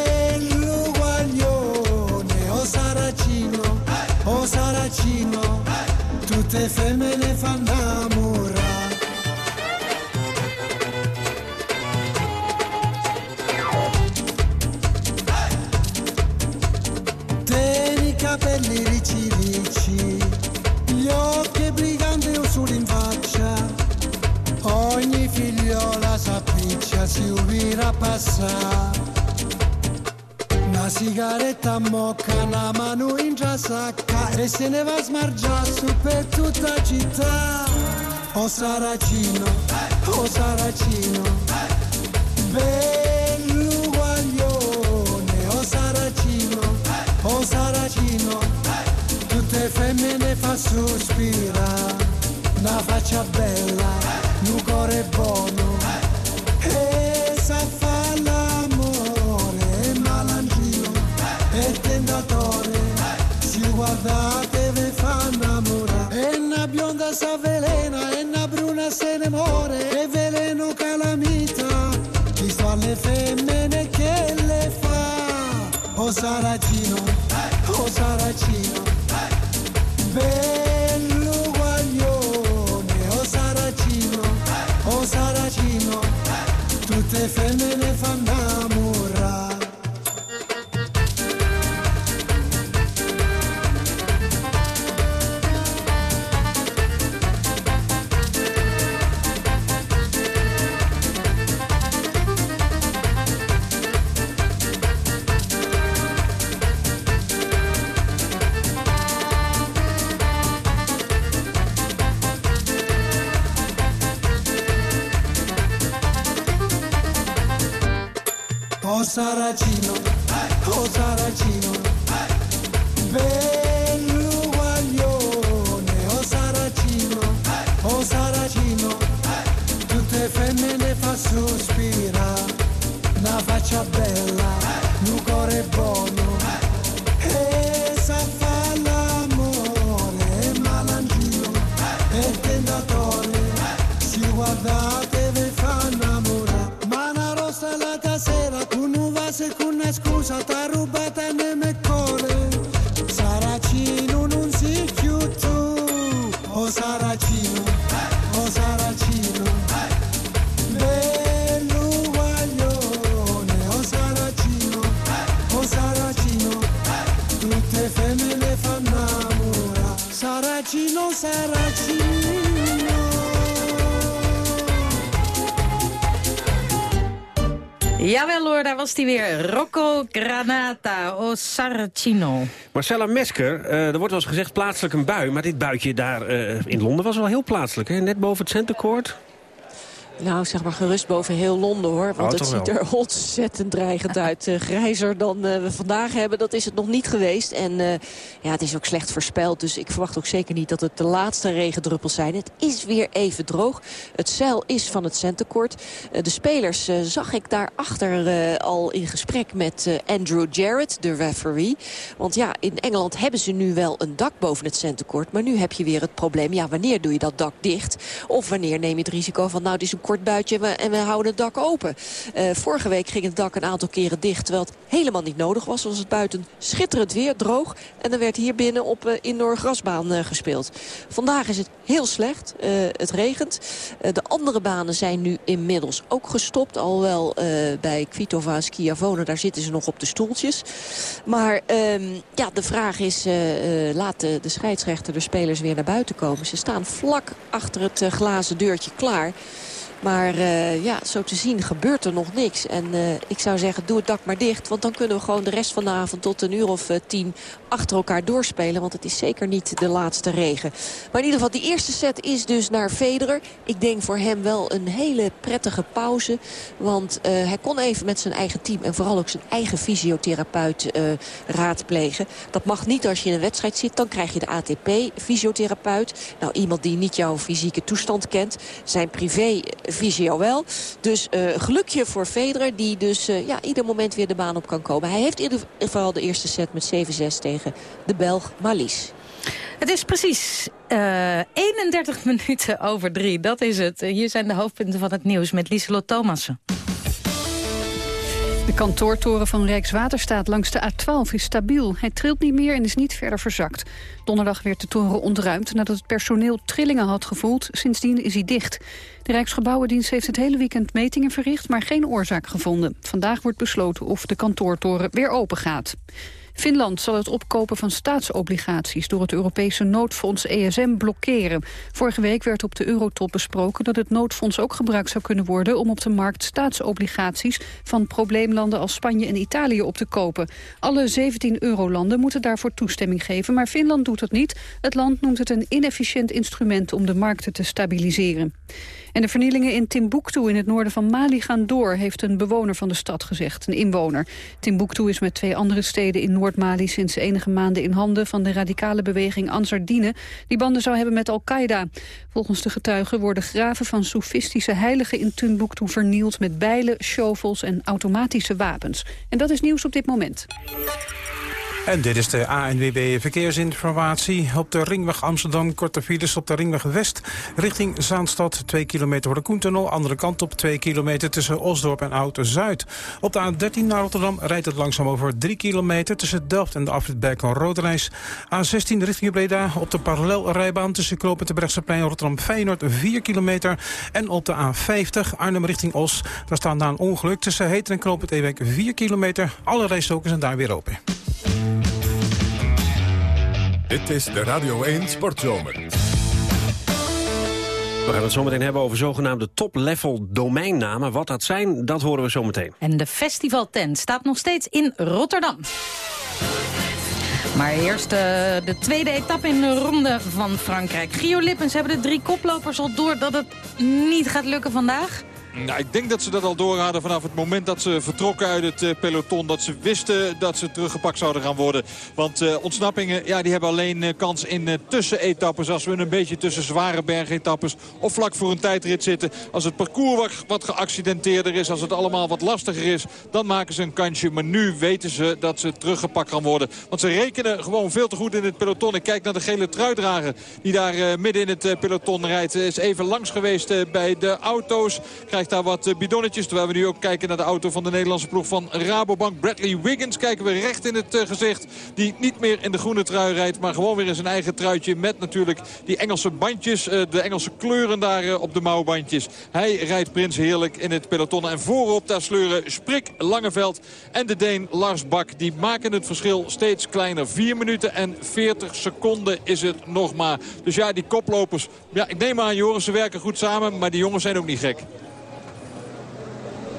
ubira passa. Una sigaretta a mocca, una mano in già e se ne va a su per tutta la città. O Saracino, o Saracino, Saracino, o Saracino, bello guaglione, o Saracino, o Saracino, tutte femmine fanno O Saracino, o Saracino, bello guaglione, o Saracino, o Saracino, tutte femmine fa sospirare, una faccia bella, un cuore buono, e sa fa l'amore, malangino, è tentatore, si guardate Daar was hij weer. Rocco Granata, o Saracino. Marcella Mesker, eh, er wordt wel eens gezegd plaatselijk een bui. Maar dit buitje daar eh, in Londen was wel heel plaatselijk. Hè? Net boven het Centercourt. Nou, zeg maar gerust boven heel Londen hoor. Want Oh, het ziet er ontzettend dreigend uit. Eh, grijzer dan eh, we vandaag hebben, dat is het nog niet geweest. En eh, ja, het is ook slecht voorspeld. Dus ik verwacht ook zeker niet dat het de laatste regendruppels zijn. Het is weer even droog. Het zeil is van het centenkort. De spelers zag ik daarachter al in gesprek met Andrew Jarrett, de referee. Want ja, in Engeland hebben ze nu wel een dak boven het centenkort. Maar nu heb je weer het probleem, ja, wanneer doe je dat dak dicht? Of wanneer neem je het risico van, nou, het is een kort buitje en we, en we houden het dak open. Uh, vorige week ging het dak een aantal keren dicht, terwijl het helemaal niet nodig was. Was het buiten schitterend weer, droog. En dan werd hier binnen op uh, indoor grasbaan uh, gespeeld. Vandaag is het heel slecht. het regent. de andere banen zijn nu inmiddels ook gestopt. Alhoewel bij Kvitova en Schiavone, daar zitten ze nog op de stoeltjes. Maar um, ja, de vraag is, laat de scheidsrechter de spelers weer naar buiten komen. Ze staan vlak achter het glazen deurtje klaar. Maar uh, ja, zo te zien gebeurt er nog niks. En uh, ik zou zeggen, doe het dak maar dicht. Want dan kunnen we gewoon de rest van de avond tot een uur of uh, tien achter elkaar doorspelen. Want het is zeker niet de laatste regen. Maar in ieder geval, die eerste set is dus naar Federer. Ik denk voor hem wel een hele prettige pauze. Want hij kon even met zijn eigen team en vooral ook zijn eigen fysiotherapeut raadplegen. Dat mag niet als je in een wedstrijd zit. Dan krijg je de ATP-fysiotherapeut. Nou, iemand die niet jouw fysieke toestand kent. Zijn privé Visio wel. Dus uh, gelukje voor Federer die dus uh, ja, ieder moment weer de baan op kan komen. Hij heeft in ieder geval de eerste set met 7-6 tegen de Belg Marlies. Het is precies uh, 31 minuten over drie. Dat is het. Hier zijn de hoofdpunten van het nieuws met Lieselot Thomassen. De kantoortoren van Rijkswaterstaat langs de A12 is stabiel. Hij trilt niet meer en is niet verder verzakt. Donderdag werd de toren ontruimd nadat het personeel trillingen had gevoeld. Sindsdien is hij dicht. De Rijksgebouwendienst heeft het hele weekend metingen verricht... maar geen oorzaak gevonden. Vandaag wordt besloten of de kantoortoren weer open gaat. Finland zal het opkopen van staatsobligaties door het Europese noodfonds ESM blokkeren. Vorige week werd op de Eurotop besproken dat het noodfonds ook gebruikt zou kunnen worden om op de markt staatsobligaties van probleemlanden als Spanje en Italië op te kopen. Alle 17 eurolanden moeten daarvoor toestemming geven, maar Finland doet dat niet. Het land noemt het een inefficiënt instrument om de markten te stabiliseren. En de vernielingen in Timbuktu in het noorden van Mali gaan door, heeft een bewoner van de stad gezegd, een inwoner. Timbuktu is met twee andere steden in Noord-Mali sinds enige maanden in handen van de radicale beweging Ansar Dine, die banden zou hebben met Al-Qaeda. Volgens de getuigen worden graven van soefistische heiligen in Timbuktu vernield met bijlen, shovels en automatische wapens. En dat is nieuws op dit moment. En dit is de ANWB Verkeersinformatie. Op de ringweg Amsterdam, korte files op de ringweg West... richting Zaanstad, 2 kilometer voor de Koentunnel. Andere kant op 2 kilometer tussen Osdorp en Oud-Zuid. Op de A13 naar Rotterdam rijdt het langzaam over 3 kilometer... tussen Delft en de afrit Berkel Roodreis. A16 richting Breda op de parallelrijbaan... tussen Knoop en Terbrechtseplein Rotterdam-Feyenoord 4 kilometer. En op de A50 Arnhem richting Os. Daar staan na een ongeluk tussen Heter en Knoop het Ewek 4 kilometer. Alle rijstokers zijn daar weer open. Dit is de Radio 1 Sportzomer. We gaan het zometeen hebben over zogenaamde top-level domeinnamen. Wat dat zijn, dat horen we zometeen. En de festivaltent staat nog steeds in Rotterdam. Maar eerst uh, de tweede etappe in de ronde van Frankrijk. Gio Lippens hebben de drie koplopers al door dat het niet gaat lukken vandaag. Nou, ik denk dat ze dat al door hadden vanaf het moment dat ze vertrokken uit het uh, peloton. Dat ze wisten dat ze teruggepakt zouden gaan worden. Want uh, ontsnappingen ja, die hebben alleen uh, kans in tussenetappes. Als we een beetje tussen zware bergetappes of vlak voor een tijdrit zitten. Als het parcours wat, wat geaccidenteerder is, als het allemaal wat lastiger is. Dan maken ze een kansje. Maar nu weten ze dat ze teruggepakt gaan worden. Want ze rekenen gewoon veel te goed in het peloton. Ik kijk naar de gele truidrager die daar midden in het peloton rijdt. Is even langs geweest bij de auto's. Krijgt daar wat bidonnetjes. Terwijl we nu ook kijken naar de auto van de Nederlandse ploeg van Rabobank. Bradley Wiggins kijken we recht in het gezicht. Die niet meer in de groene trui rijdt. Maar gewoon weer in zijn eigen truitje. Met natuurlijk die Engelse bandjes. De Engelse kleuren daar op de mouwbandjes. Hij rijdt Prins Heerlijk in het peloton. En voorop daar sleuren Sprik, Langeveld en de Deen Lars Bak. Die maken het verschil steeds kleiner. 4 minuten en 40 seconden is het nog maar. Dus ja, die koplopers. Ja, ik neem aan Joris, ze werken goed samen. Maar die jongens zijn ook niet gek.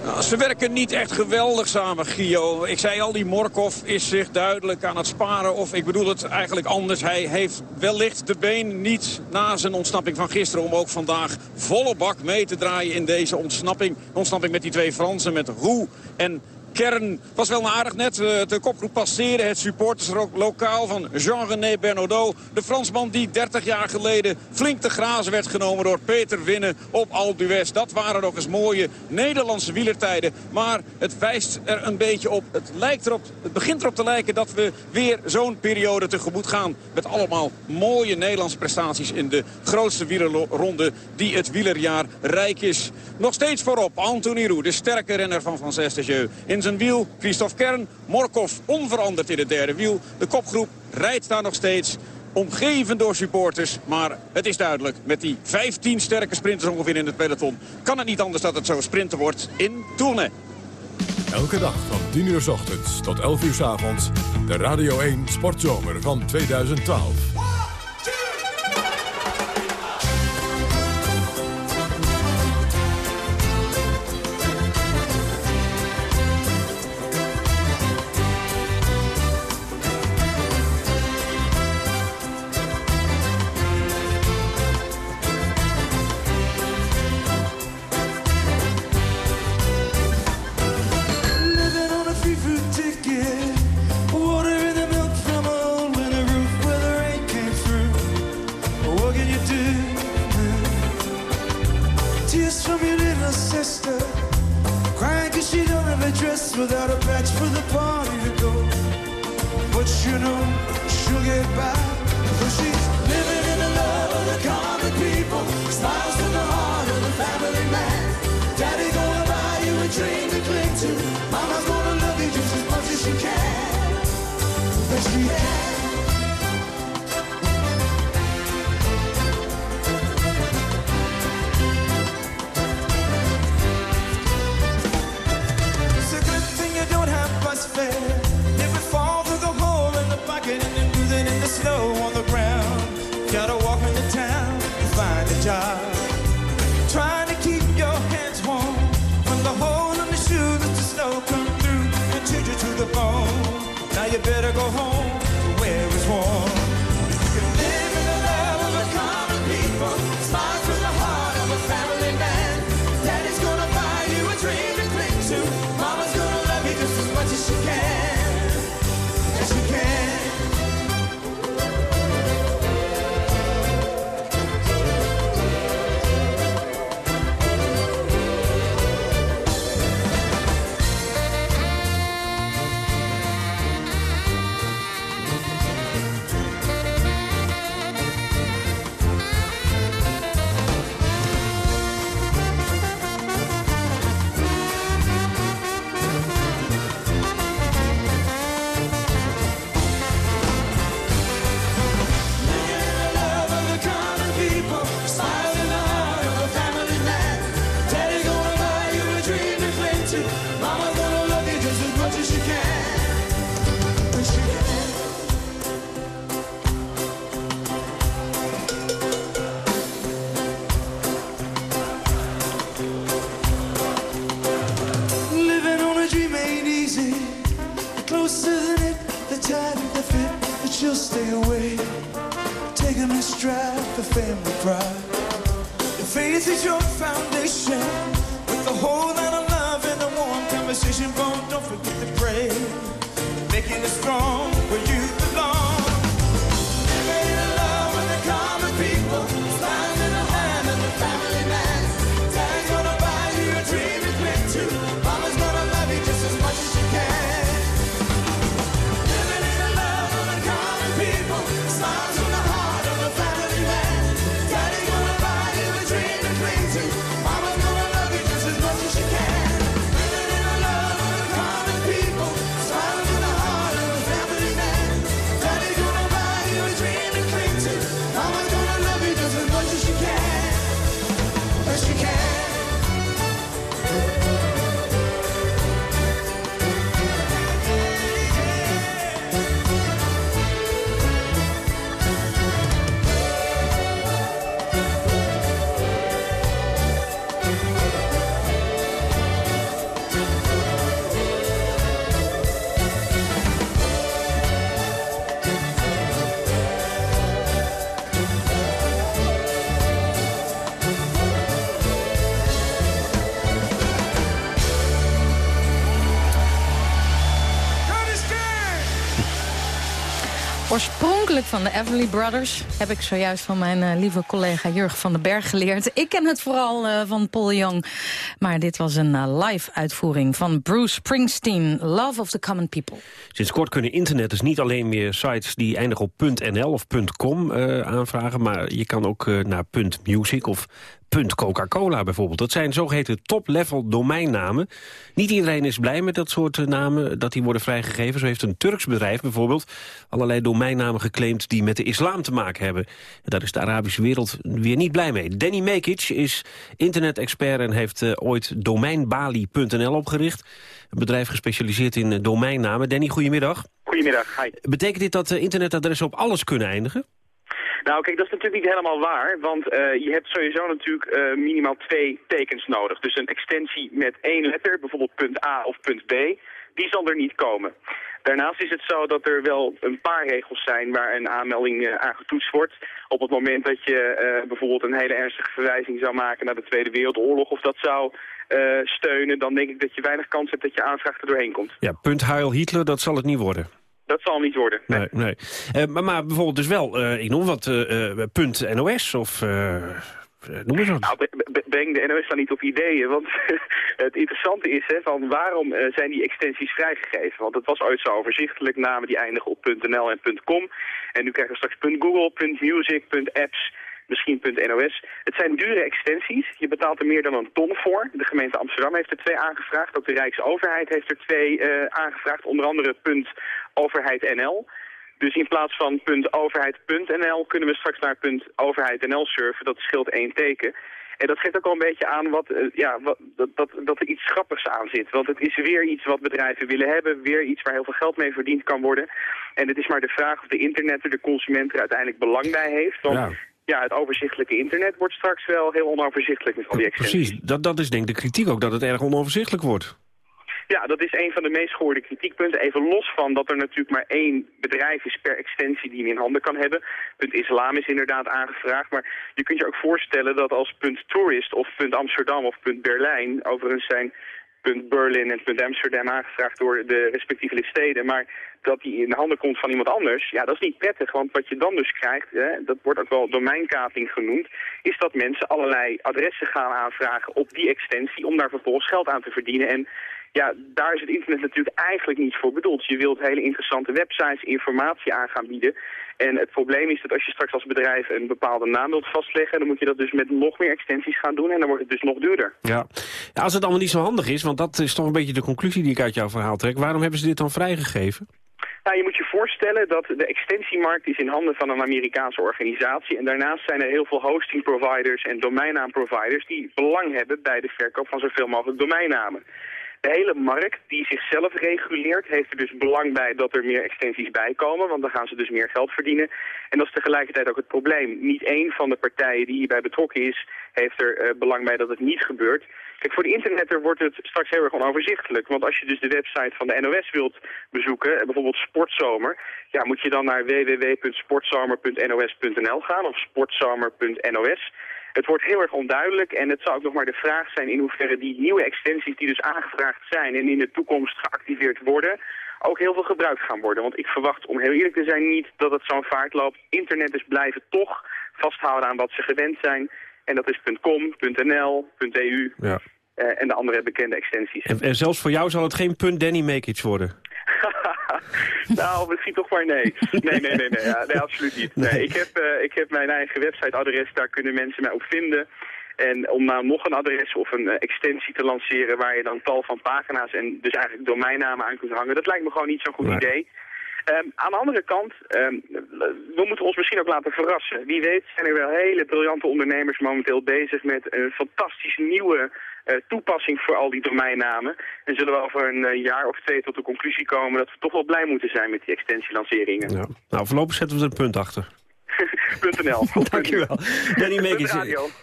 Nou, ze werken niet echt geweldig samen, Gio. Ik zei al, die Morkov is zich duidelijk aan het sparen. Of ik bedoel het eigenlijk anders. Hij heeft wellicht de been niet na zijn ontsnapping van gisteren... om ook vandaag volle bak mee te draaien in deze ontsnapping. Ontsnapping met die twee Fransen, met Roux en kern was wel aardig net. Eh, de kopgroep passeerde het supporterslokaal van Jean-René Bernaudot. De Fransman die 30 jaar geleden flink te grazen werd genomen door Peter Winnen op Alpe Dat waren nog eens mooie Nederlandse wielertijden. Maar het wijst er een beetje op. Het, lijkt erop, het begint erop te lijken dat we weer zo'n periode tegemoet gaan. Met allemaal mooie Nederlandse prestaties in de grootste wielerronde die het wielerjaar rijk is. Nog steeds voorop Anthony Roux, de sterke renner van Van Zestejeu. In zijn wiel Christophe Kern, Morkov onveranderd in het derde wiel. De kopgroep rijdt daar nog steeds omgeven door supporters. Maar het is duidelijk, met die 15 sterke sprinters ongeveer in het peloton... kan het niet anders dat het zo sprinten wordt in Tournai. Elke dag van 10 uur s ochtends tot 11 uur s avonds... de Radio 1 Sportzomer van 2012. Oorspronkelijk van de Everly Brothers. Heb ik zojuist van mijn uh, lieve collega Jurgen van den Berg geleerd. Ik ken het vooral uh, van Paul Young. Maar dit was een uh, live uitvoering van Bruce Springsteen. Love of the Common People. Sinds kort kunnen internetters niet alleen meer sites die eindigen op .nl of .com aanvragen. Maar je kan ook naar .music of Coca-Cola bijvoorbeeld. Dat zijn zogeheten top-level domeinnamen. Niet iedereen is blij met dat soort namen, dat die worden vrijgegeven. Zo heeft een Turks bedrijf bijvoorbeeld allerlei domeinnamen geclaimd... die met de islam te maken hebben. En daar is de Arabische wereld weer niet blij mee. Danny Mekic is internet-expert en heeft uh, ooit domeinbali.nl opgericht. Een bedrijf gespecialiseerd in uh, domeinnamen. Danny, goedemiddag. Goedemiddag, hi. Betekent dit dat uh, internetadressen op alles kunnen eindigen? Nou kijk, dat is natuurlijk niet helemaal waar, want uh, je hebt sowieso natuurlijk uh, minimaal twee tekens nodig. Dus een extensie met één letter, bijvoorbeeld punt A of punt B, die zal er niet komen. Daarnaast is het zo dat er wel een paar regels zijn waar een aanmelding uh, aan getoetst wordt. Op het moment dat je bijvoorbeeld een hele ernstige verwijzing zou maken naar de Tweede Wereldoorlog of dat zou steunen, dan denk ik dat je weinig kans hebt dat je aanvraag er doorheen komt. Ja, punt Heil Hitler, dat zal het niet worden. Dat zal niet worden. Nee, nee. Uh, maar, maar, bijvoorbeeld dus wel, uh, ik noem wat, uh, punt NOS of... Noem eens wat. Nou, breng de NOS dan niet op ideeën. Want het interessante is, hè, van waarom zijn die extensies vrijgegeven? Want het was ooit zo overzichtelijk, namen die eindigen op .nl en .com. En nu krijgen we straks .google, .music, .apps misschien .nos. Het zijn dure extensies. Je betaalt er meer dan een ton voor. De gemeente Amsterdam heeft er twee aangevraagd. Ook de Rijksoverheid heeft er twee aangevraagd. Onder andere .overheid.nl. Dus in plaats van .overheid.nl kunnen we straks naar .overheid.nl surfen. Dat scheelt één teken. En dat geeft ook al een beetje aan wat, uh, ja, wat, dat, dat, dat er iets grappigs aan zit. Want het is weer iets wat bedrijven willen hebben. Weer iets waar heel veel geld mee verdiend kan worden. En het is maar de vraag of de internetter, de consument er uiteindelijk belang bij heeft. Want ja ja, het overzichtelijke internet wordt straks wel heel onoverzichtelijk met al die extensies. Precies, dat, dat is denk ik de kritiek ook, dat het erg onoverzichtelijk wordt. Ja, dat is een van de meest gehoorde kritiekpunten. Even los van dat er natuurlijk maar één bedrijf is per extensie die hem in handen kan hebben. Punt Islam is inderdaad aangevraagd. Maar je kunt je ook voorstellen dat als punt Tourist of punt Amsterdam of punt Berlijn... overigens zijn punt Berlin en punt Amsterdam aangevraagd door de respectieve steden. Maar dat die in de handen komt van iemand anders, ja, dat is niet prettig. Want wat je dan dus krijgt, hè, dat wordt ook wel domeinkaping genoemd, is dat mensen allerlei adressen gaan aanvragen op die extensie om daar vervolgens geld aan te verdienen. En ja, daar is het internet natuurlijk eigenlijk niet voor bedoeld. Je wilt hele interessante websites informatie aan gaan bieden. En het probleem is dat als je straks als bedrijf een bepaalde naam wilt vastleggen... dan moet je dat dus met nog meer extensies gaan doen en dan wordt het dus nog duurder. Ja. als het allemaal niet zo handig is, want dat is toch een beetje de conclusie die ik uit jouw verhaal trek... waarom hebben ze dit dan vrijgegeven? Nou, je moet je voorstellen dat de extensiemarkt is in handen van een Amerikaanse organisatie. En daarnaast zijn er heel veel hosting providers en domeinnaamproviders die belang hebben bij de verkoop van zoveel mogelijk domeinnamen. De hele markt die zichzelf reguleert heeft er dus belang bij dat er meer extensies bij komen, want dan gaan ze dus meer geld verdienen. En dat is tegelijkertijd ook het probleem. Niet één van de partijen die hierbij betrokken is, heeft er uh, belang bij dat het niet gebeurt. Kijk, voor de internetter wordt het straks heel erg onoverzichtelijk. Want als je dus de website van de NOS wilt bezoeken, eh, bijvoorbeeld Sportzomer... ja, moet je dan naar www.sportzomer.nos.nl gaan of sportzomer.nos... Het wordt heel erg onduidelijk en het zou ook nog maar de vraag zijn in hoeverre die nieuwe extensies die dus aangevraagd zijn en in de toekomst geactiveerd worden, ook heel veel gebruikt gaan worden. Want ik verwacht, om heel eerlijk te zijn, niet dat het zo'n vaart loopt. Internetters blijven toch vasthouden aan wat ze gewend zijn. En dat is .com, .nl, .eu ja. uh, en de andere bekende extensies. En, en, zelfs voor jou zal het geen Danny Makic worden? nou, misschien toch maar nee. Nee, nee, nee, nee, ja, nee absoluut niet. Nee, ik, heb, uh, ik heb mijn eigen websiteadres, daar kunnen mensen mij op vinden. En om nou nog een adres of een uh, extensie te lanceren waar je dan tal van pagina's en dus eigenlijk domeinnamen aan kunt hangen, dat lijkt me gewoon niet zo'n goed idee. Um, aan de andere kant, um, we moeten ons misschien ook laten verrassen. Wie weet zijn er wel hele briljante ondernemers momenteel bezig met een fantastische nieuwe toepassing voor al die domeinnamen. En zullen we over een uh, jaar of twee tot de conclusie komen dat we toch wel blij moeten zijn met die extensielanceringen. Ja. Nou, voorlopig zetten we er een punt achter. .nl. Dankjewel. Danny Meekens.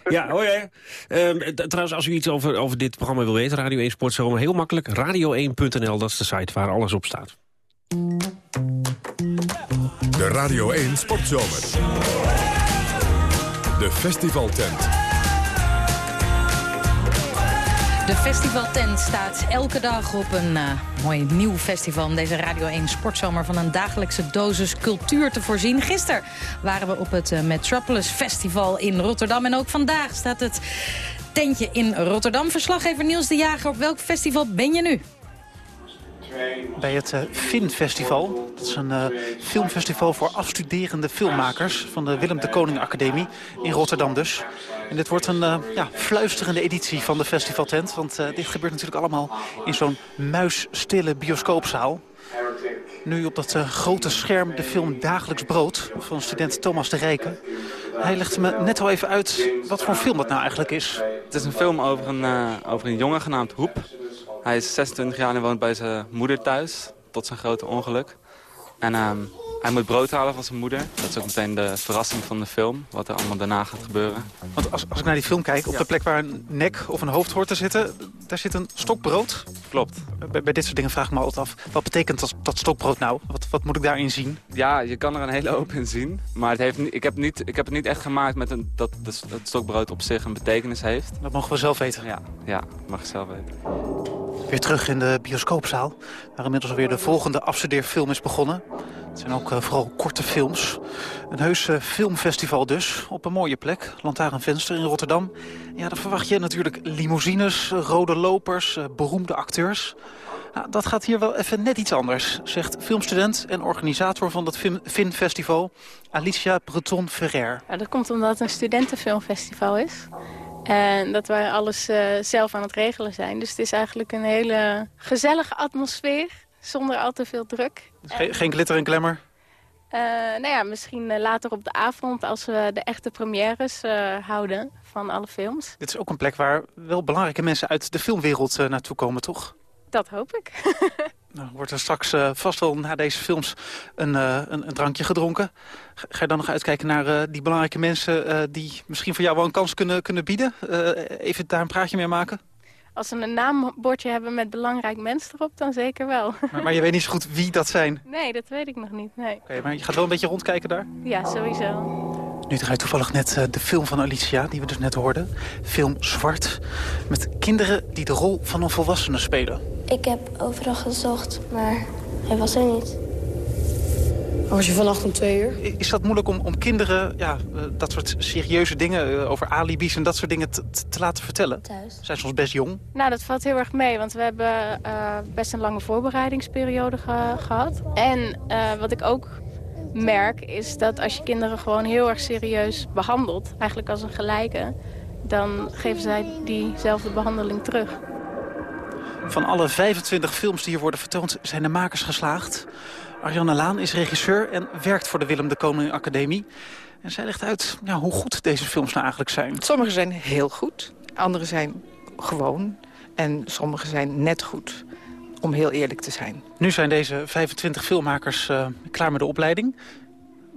Ja, hoi. Um, trouwens, als u iets over, over dit programma wil weten, Radio 1 Sport Zomer, heel makkelijk. Radio1.nl, dat is de site waar alles op staat. De Radio 1 Sportzomer. De festivaltent. De festivaltent staat elke dag op een uh, mooi nieuw festival... deze Radio 1 Sportzomer van een dagelijkse dosis cultuur te voorzien. Gisteren waren we op het uh, Metropolis Festival in Rotterdam. En ook vandaag staat het tentje in Rotterdam. Verslaggever Niels de Jager, op welk festival ben je nu? Bij het uh, Fin Festival. Dat is een uh, filmfestival voor afstuderende filmmakers... van de Willem de Koning Academie in Rotterdam dus. En dit wordt een uh, ja, fluisterende editie van de festivaltent. Want dit gebeurt natuurlijk allemaal in zo'n muisstille bioscoopzaal. Nu op dat grote scherm de film Dagelijks Brood van student Thomas de Rijken. Hij legde me net al even uit wat voor film dat nou eigenlijk is. Het is een film over een, over een jongen genaamd Hoep. Hij is 26 jaar en woont bij zijn moeder thuis, tot zijn grote ongeluk. En um, hij moet brood halen van zijn moeder. Dat is ook meteen de verrassing van de film, wat er allemaal daarna gaat gebeuren. Want als, als ik naar die film kijk, op de plek waar een nek of een hoofd hoort te zitten... daar zit een stokbrood. Klopt. Bij, bij dit soort dingen vraag ik me altijd af, wat betekent dat, dat stokbrood nou? Wat, wat moet ik daarin zien? Ja, je kan er een hele hoop in zien. Maar het heeft, ik, heb niet, ik heb het niet echt gemaakt met een, dat het stokbrood op zich een betekenis heeft. Dat mogen we zelf weten. Ja, ja mag je zelf weten. Weer terug in de bioscoopzaal, waar inmiddels alweer de volgende afstudeerfilm is begonnen. Het zijn ook uh, vooral korte films. Een heus uh, filmfestival dus, op een mooie plek. Lantaarnvenster in Rotterdam. Ja, dan verwacht je natuurlijk limousines, rode lopers, beroemde acteurs. Nou, dat gaat hier wel even net iets anders, zegt filmstudent en organisator van dat Fin-festival, Alicia Breton-Ferrer. Ja, dat komt omdat het een studentenfilmfestival is. En dat wij alles zelf aan het regelen zijn. Dus het is eigenlijk een hele gezellige atmosfeer. Zonder al te veel druk. Dus geen, geen glitter en glamour? Uh, nou ja, misschien uh, later op de avond als we de echte premières houden van alle films. Dit is ook een plek waar wel belangrijke mensen uit de filmwereld naartoe komen, toch? Dat hoop ik. Nou, wordt er straks vast wel na deze films een, een, een, drankje gedronken. Ga je dan nog uitkijken naar die belangrijke mensen... die misschien voor jou wel een kans kunnen, kunnen bieden? even daar een praatje mee maken? Als ze een naambordje hebben met belangrijk mens erop, dan zeker wel. Maar, maar, je weet niet zo goed wie dat zijn? Nee, dat weet ik nog niet, nee. Oké, okay, maar je gaat wel een beetje rondkijken daar? Ja, sowieso. Nu draait toevallig net uh, de film van Alicia, die we dus net hoorden. Film Zwart. Met kinderen die de rol van een volwassene spelen. Ik heb overal gezocht, maar hij was er niet. Was je vannacht om twee uur? Is dat moeilijk om, om kinderen ja, uh, dat soort serieuze dingen... Uh, over alibis en dat soort dingen te, te laten vertellen? Thuis. Ze zijn soms best jong. Nou, dat valt heel erg mee, want we hebben best een lange voorbereidingsperiode ge gehad. En wat ik ook merk is dat als je kinderen gewoon heel erg serieus behandelt... eigenlijk als een gelijke, dan geven zij diezelfde behandeling terug. Van alle 25 films die hier worden vertoond zijn de makers geslaagd. Ariane Laan is regisseur en werkt voor de Willem de Koning Academie. En zij legt uit ja, hoe goed deze films nou eigenlijk zijn. Sommige zijn heel goed, andere zijn gewoon en sommige zijn net goed om heel eerlijk te zijn. Nu zijn deze 25 filmmakers uh, klaar met de opleiding.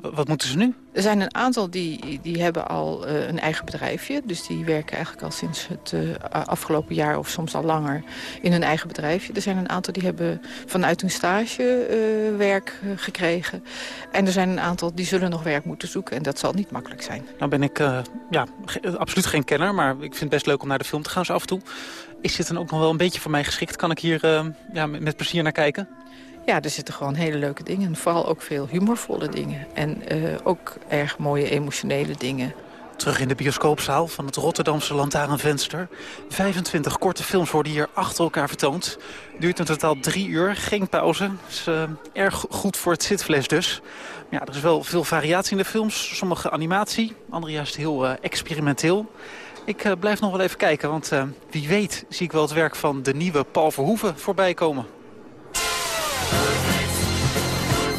Wat moeten ze nu? Er zijn een aantal die, die hebben al uh, een eigen bedrijfje. Dus die werken eigenlijk al sinds het uh, afgelopen jaar of soms al langer in hun eigen bedrijfje. Er zijn een aantal die hebben vanuit hun stage uh, werk gekregen. En er zijn een aantal die zullen nog werk moeten zoeken. En dat zal niet makkelijk zijn. Nou ben ik ja, absoluut geen kenner, maar ik vind het best leuk om naar de film te gaan zo af en toe. Is dit dan ook nog wel een beetje voor mij geschikt? Kan ik hier ja, met plezier naar kijken? Ja, er zitten gewoon hele leuke dingen. Vooral ook veel humorvolle dingen. En uh, ook erg mooie emotionele dingen. Terug in de bioscoopzaal van het Rotterdamse Lantaarnvenster. 25 korte films worden hier achter elkaar vertoond. Duurt in totaal drie uur, geen pauze. Is uh, erg goed voor het zitvlees dus. Ja, er is wel veel variatie in de films. Sommige animatie, andere juist heel uh, experimenteel. Ik blijf nog wel even kijken, want wie weet zie ik wel het werk van de nieuwe Paul Verhoeven voorbij komen.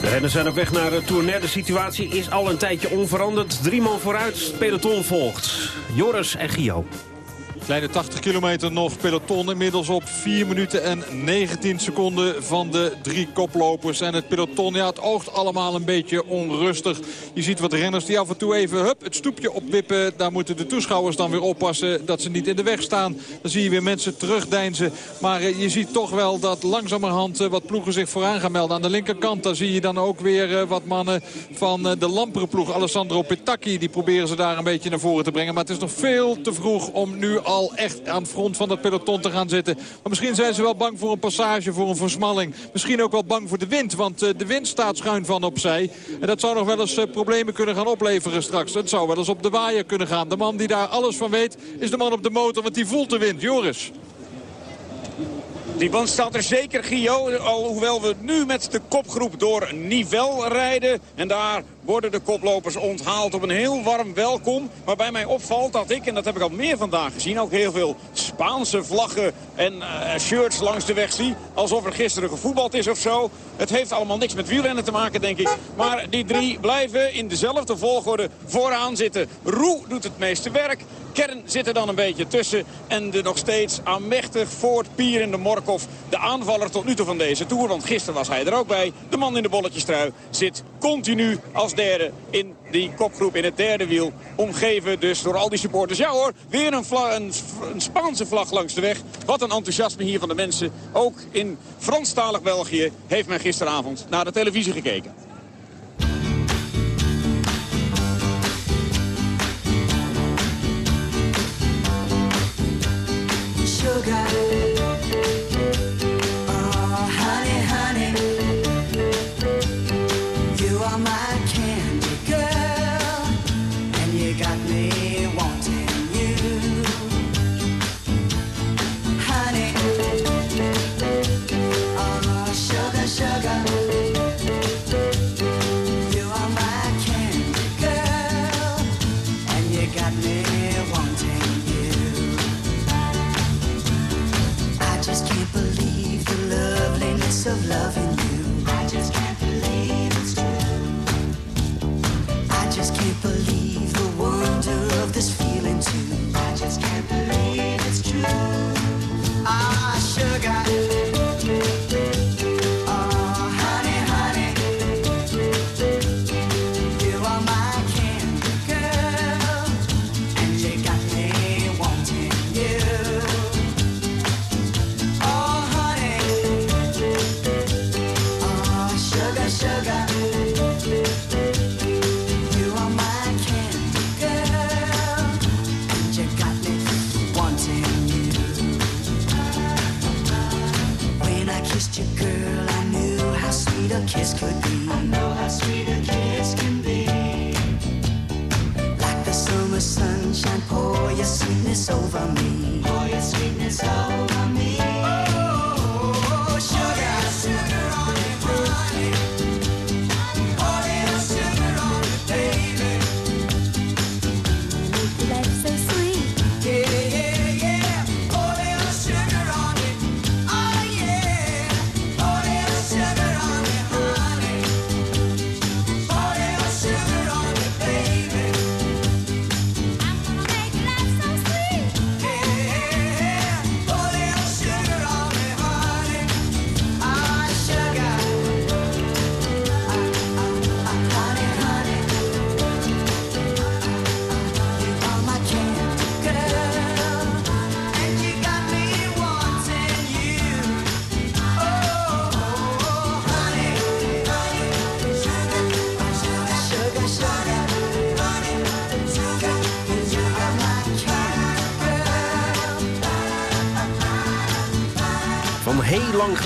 De renners zijn op weg naar de Tournai. De situatie is al een tijdje onveranderd. Drie man vooruit, peloton volgt. Joris en Gio. Kleine 80 kilometer nog. Peloton inmiddels op 4 minuten en 19 seconden van de drie koplopers. En het peloton, ja, het oogt allemaal een beetje onrustig. Je ziet wat renners die af en toe even hup, het stoepje opwippen. Daar moeten de toeschouwers dan weer oppassen dat ze niet in de weg staan. Dan zie je weer mensen terugdeinzen. Maar je ziet toch wel dat langzamerhand wat ploegen zich vooraan gaan melden. Aan de linkerkant daar zie je dan ook weer wat mannen van de Lamperenploeg. Alessandro Petacchi, die proberen ze daar een beetje naar voren te brengen. Maar het is nog veel te vroeg om nu al echt aan het front van dat peloton te gaan zitten. Maar misschien zijn ze wel bang voor een passage, voor een versmalling. Misschien ook wel bang voor de wind, want de wind staat schuin van opzij. En dat zou nog wel eens problemen kunnen gaan opleveren straks. Het zou wel eens op de waaier kunnen gaan. De man die daar alles van weet is de man op de motor, want die voelt de wind. Joris. Die band staat er zeker, Gio. Alhoewel we nu met de kopgroep door Nivel rijden. En daar worden de koplopers onthaald op een heel warm welkom. Waarbij mij opvalt dat ik, en dat heb ik al meer vandaag gezien... ook heel veel Spaanse vlaggen en uh, shirts langs de weg zie. Alsof er gisteren gevoetbald is of zo. Het heeft allemaal niks met wielrennen te maken, denk ik. Maar die drie blijven in dezelfde volgorde vooraan zitten. Roe doet het meeste werk. Kern zit er dan een beetje tussen. En de nog steeds aanmächtig voortpierende Morkov. De aanvaller tot nu toe van deze Tour. Want gisteren was hij er ook bij. De man in de bolletjestrui zit continu als in die kopgroep in het derde wiel. Omgeven dus door al die supporters. Ja hoor, weer een, een, een Spaanse vlag langs de weg. Wat een enthousiasme hier van de mensen. Ook in Franstalig België heeft men gisteravond naar de televisie gekeken.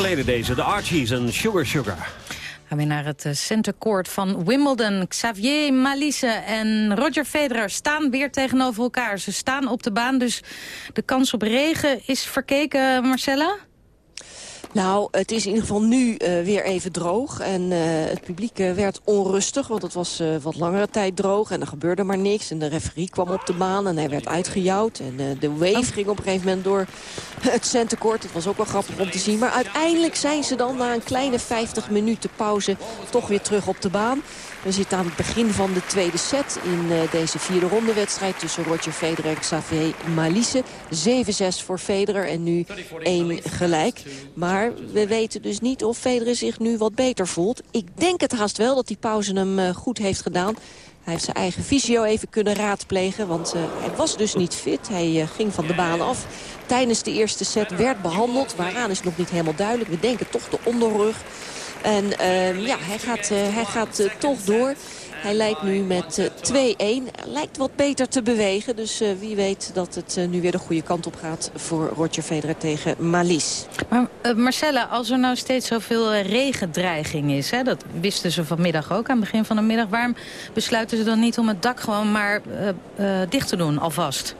Geleden deze, de Archies en Sugar Sugar. Gaan we naar het eh, center court van Wimbledon. Xavier Malisse en Roger Federer staan weer tegenover elkaar. Ze staan op de baan, dus de kans op regen is verkeken, Marcella? Nou, het is in ieder geval nu eh, weer even droog. En eh, het publiek eh, werd onrustig, want het was wat langere tijd droog. En er gebeurde maar niks. En de referee kwam op de baan en hij werd uitgejouwd. En de wave ging op een gegeven moment door het centercourt. Dat was ook wel grappig om te zien. Maar uiteindelijk zijn ze dan na een kleine 50 minuten pauze toch weer terug op de baan. We zitten aan het begin van de tweede set in eh, deze vierde ronde wedstrijd tussen Roger Federer en Xavier Malisse. 7-6 voor Federer en nu 1 gelijk. Maar we weten dus niet of Federer zich nu wat beter voelt. Ik denk het haast wel dat die pauze hem eh, goed heeft gedaan. Hij heeft zijn eigen visio even kunnen raadplegen, want eh, hij was dus niet fit. Hij ging van de baan af. Tijdens de eerste set werd behandeld. Waaraan is nog niet helemaal duidelijk. We denken toch de onderrug. En ehm, ja, hij gaat, eh, hij gaat eh, toch door. Hij lijkt nu met eh, 2-1. Lijkt wat beter te bewegen. Dus eh, wie weet dat het eh, nu weer de goede kant op gaat voor Roger Federer tegen Malis. Maar eh, Marcella, als er nou steeds zoveel eh, regendreiging is... Hè, dat wisten ze vanmiddag ook aan het begin van de middag... waarom besluiten ze dan niet om het dak gewoon maar eh, eh, dicht te doen alvast?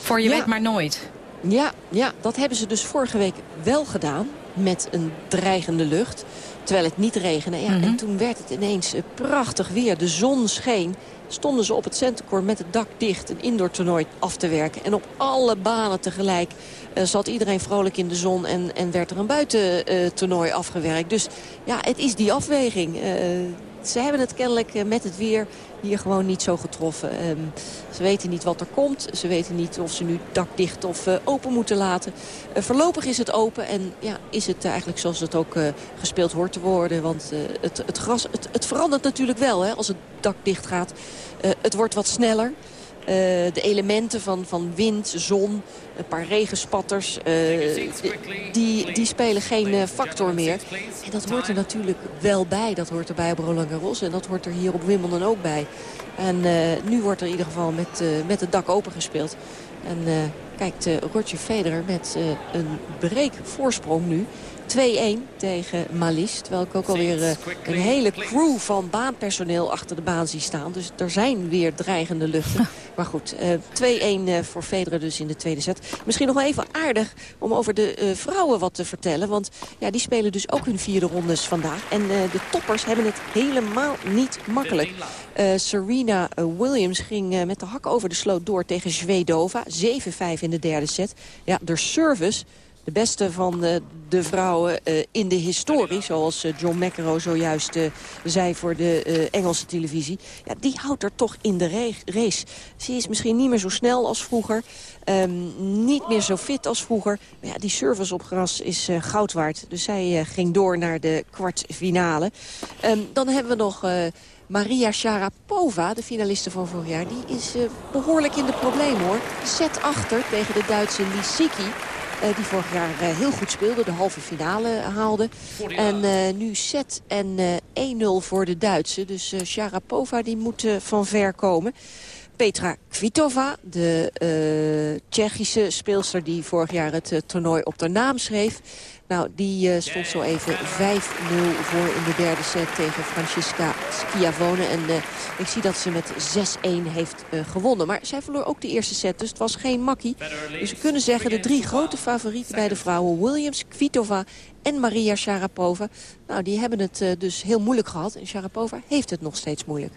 Voor je Ja. weet maar nooit. Ja, ja, dat hebben ze dus vorige week wel gedaan met een dreigende lucht. Terwijl het niet regende. Ja, En toen werd het ineens eh, prachtig weer. De zon scheen. Stonden ze op het centercourt met het dak dicht een indoor toernooi af te werken. En op alle banen tegelijk eh, zat iedereen vrolijk in de zon en, en werd er een buitentoernooi afgewerkt. Dus ja, het is die afweging. Eh, ze hebben het kennelijk eh, met het weer hier gewoon niet zo getroffen. Ehm, ze weten niet wat er komt. Ze weten niet of ze nu het dak dicht of eh, open moeten laten. Eh, voorlopig is het open en ja, is het eigenlijk zoals het ook eh, gespeeld hoort te worden. Want het, het gras het, verandert natuurlijk wel hè, als het dak dicht gaat. Het wordt wat sneller. Eh, de elementen van, van wind, zon, een paar regenspatters, eh, die, die spelen geen eh, factor meer. En dat hoort er natuurlijk wel bij. Dat hoort er bij op Roland Garros en dat hoort er hier op Wimbledon ook bij. En nu wordt er in ieder geval met, met het dak open gespeeld. En kijkt Roger Federer met een break voorsprong nu. 2-1 tegen Malis. Terwijl ik ook alweer eh, een hele crew van baanpersoneel achter de baan zie staan. Dus er zijn weer dreigende luchten. Maar goed, eh, 2-1 eh, voor Federer dus in de tweede set. Misschien nog wel even aardig om over de eh, vrouwen wat te vertellen. Want ja, die spelen dus ook hun vierde rondes vandaag. En eh, de toppers hebben het helemaal niet makkelijk. Eh, Serena eh, Williams ging eh, met de hak over de sloot door tegen Zwedova. 7-5 in de derde set. Ja, de service... De beste van eh, de vrouwen eh, in de historie, zoals eh, John McEnroe zojuist zei voor de Engelse televisie. Ja, die houdt er toch in de race. Ze is misschien niet meer zo snel als vroeger, ehm, niet meer zo fit als vroeger. Maar ja, die service op gras is goud waard. Dus zij ging door naar de kwartfinale. Ehm, dan hebben we nog... Maria Sharapova, de finaliste van vorig jaar, die is eh, behoorlijk in de problemen hoor. Set achter tegen de Duitse Lisicki. Eh, die vorig jaar eh, heel goed speelde, de halve finale haalde. En eh, nu set en eh 1-0 voor de Duitse. Dus Sharapova die moet van ver komen. Petra Kvitova, de Tsjechische speelster die vorig jaar het toernooi op de naam schreef. Nou, die eh, stond zo even 5-0 voor in de derde set tegen Francisca Schiavone. En eh, ik zie dat ze met 6-1 heeft eh, gewonnen. Maar zij verloor ook de eerste set, dus het was geen makkie. Dus we kunnen zeggen de drie grote favorieten bij de vrouwen... Williams, Kvitova en Maria Sharapova. Nou, die hebben het dus heel moeilijk gehad. En Sharapova heeft het nog steeds moeilijk.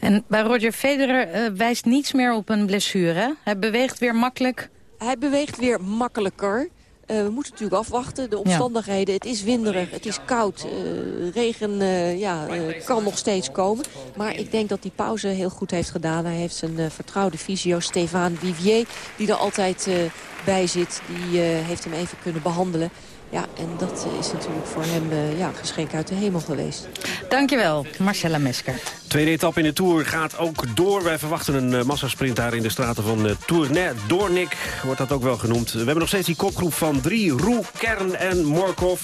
En bij Roger Federer wijst niets meer op een blessure. Hij beweegt weer makkelijk. Hij beweegt weer makkelijker. Eh, we moeten natuurlijk afwachten, de omstandigheden. Het is winderig, het is koud. eh, regen eh, ja, kan nog steeds komen. Maar ik denk dat die pauze heel goed heeft gedaan. Hij heeft zijn vertrouwde fysio, Stefan Vivier, die er altijd bij zit. Die heeft hem even kunnen behandelen. Ja, en dat eh, is natuurlijk voor hem eh, ja, geschenk uit de hemel geweest. Dankjewel, Marcella Mesker. Tweede etappe in de Tour gaat ook door. Wij verwachten een eh, massasprint daar in de straten van uh, Tournai. Doornik wordt dat ook wel genoemd. We hebben nog steeds die kopgroep van drie. Roe, Kern en Morkov.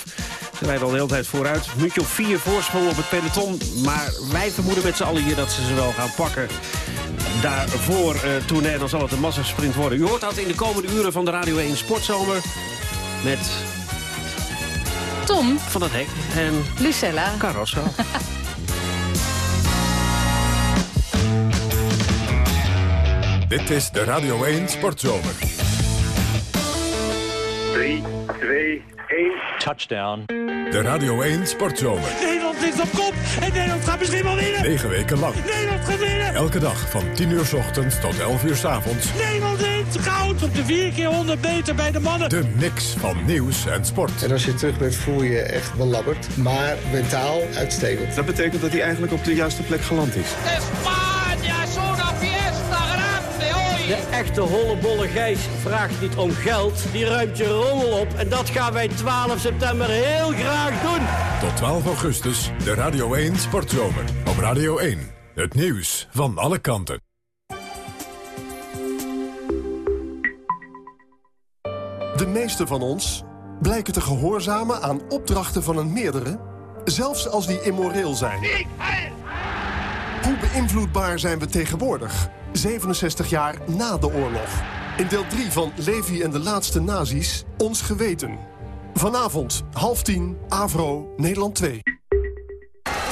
Ze rijden al de hele tijd vooruit. Muntje op vier voorsprong op het peloton. Maar wij vermoeden met z'n allen hier dat ze ze wel gaan pakken. Daarvoor uh, Tournai, dan zal het een massasprint worden. U hoort dat in de komende uren van de Radio 1 Sportzomer. Met Tom van het Hek en Lucella Carosso. Dit is de Radio 1 Sportzomer. 3, 2, 1. Touchdown. De Radio 1 Sportzomer. Ligt op kop en Nederland gaat misschien wel winnen. Negen weken lang. Nederland gaat winnen. Elke dag van 10 uur s ochtends tot 11 uur s avonds. Nederland wint goud op de 4 keer 100 meter bij de mannen. De mix van nieuws en sport. En als je terug bent voel je je echt belabberd, maar mentaal uitstekend. Dat betekent dat hij eigenlijk op de juiste plek geland is. De echte hollebolle Gijs vraagt niet om geld, die ruimt je rommel op. En dat gaan wij 12 september heel graag doen. Tot 12 augustus, de Radio 1 Sportzomer. Op Radio 1, het nieuws van alle kanten. De meeste van ons blijken te gehoorzamen aan opdrachten van een meerdere, zelfs als die immoreel zijn. Hoe Beïnvloedbaar zijn we tegenwoordig. 67 jaar na de oorlog. In deel 3 van Levi en de laatste nazi's, Ons geweten. Vanavond, half tien, Avro, Nederland 2.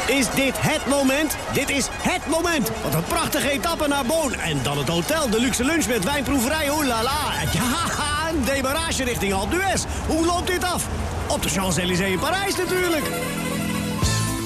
Is dit het moment? Dit is het moment. Wat een prachtige etappe naar Boon. En dan het hotel, de luxe lunch met wijnproeverij. Oh la la. Ja, een demarage richting Alpe d'Huez. Hoe loopt dit af? Op de Champs-Élysées in Parijs natuurlijk.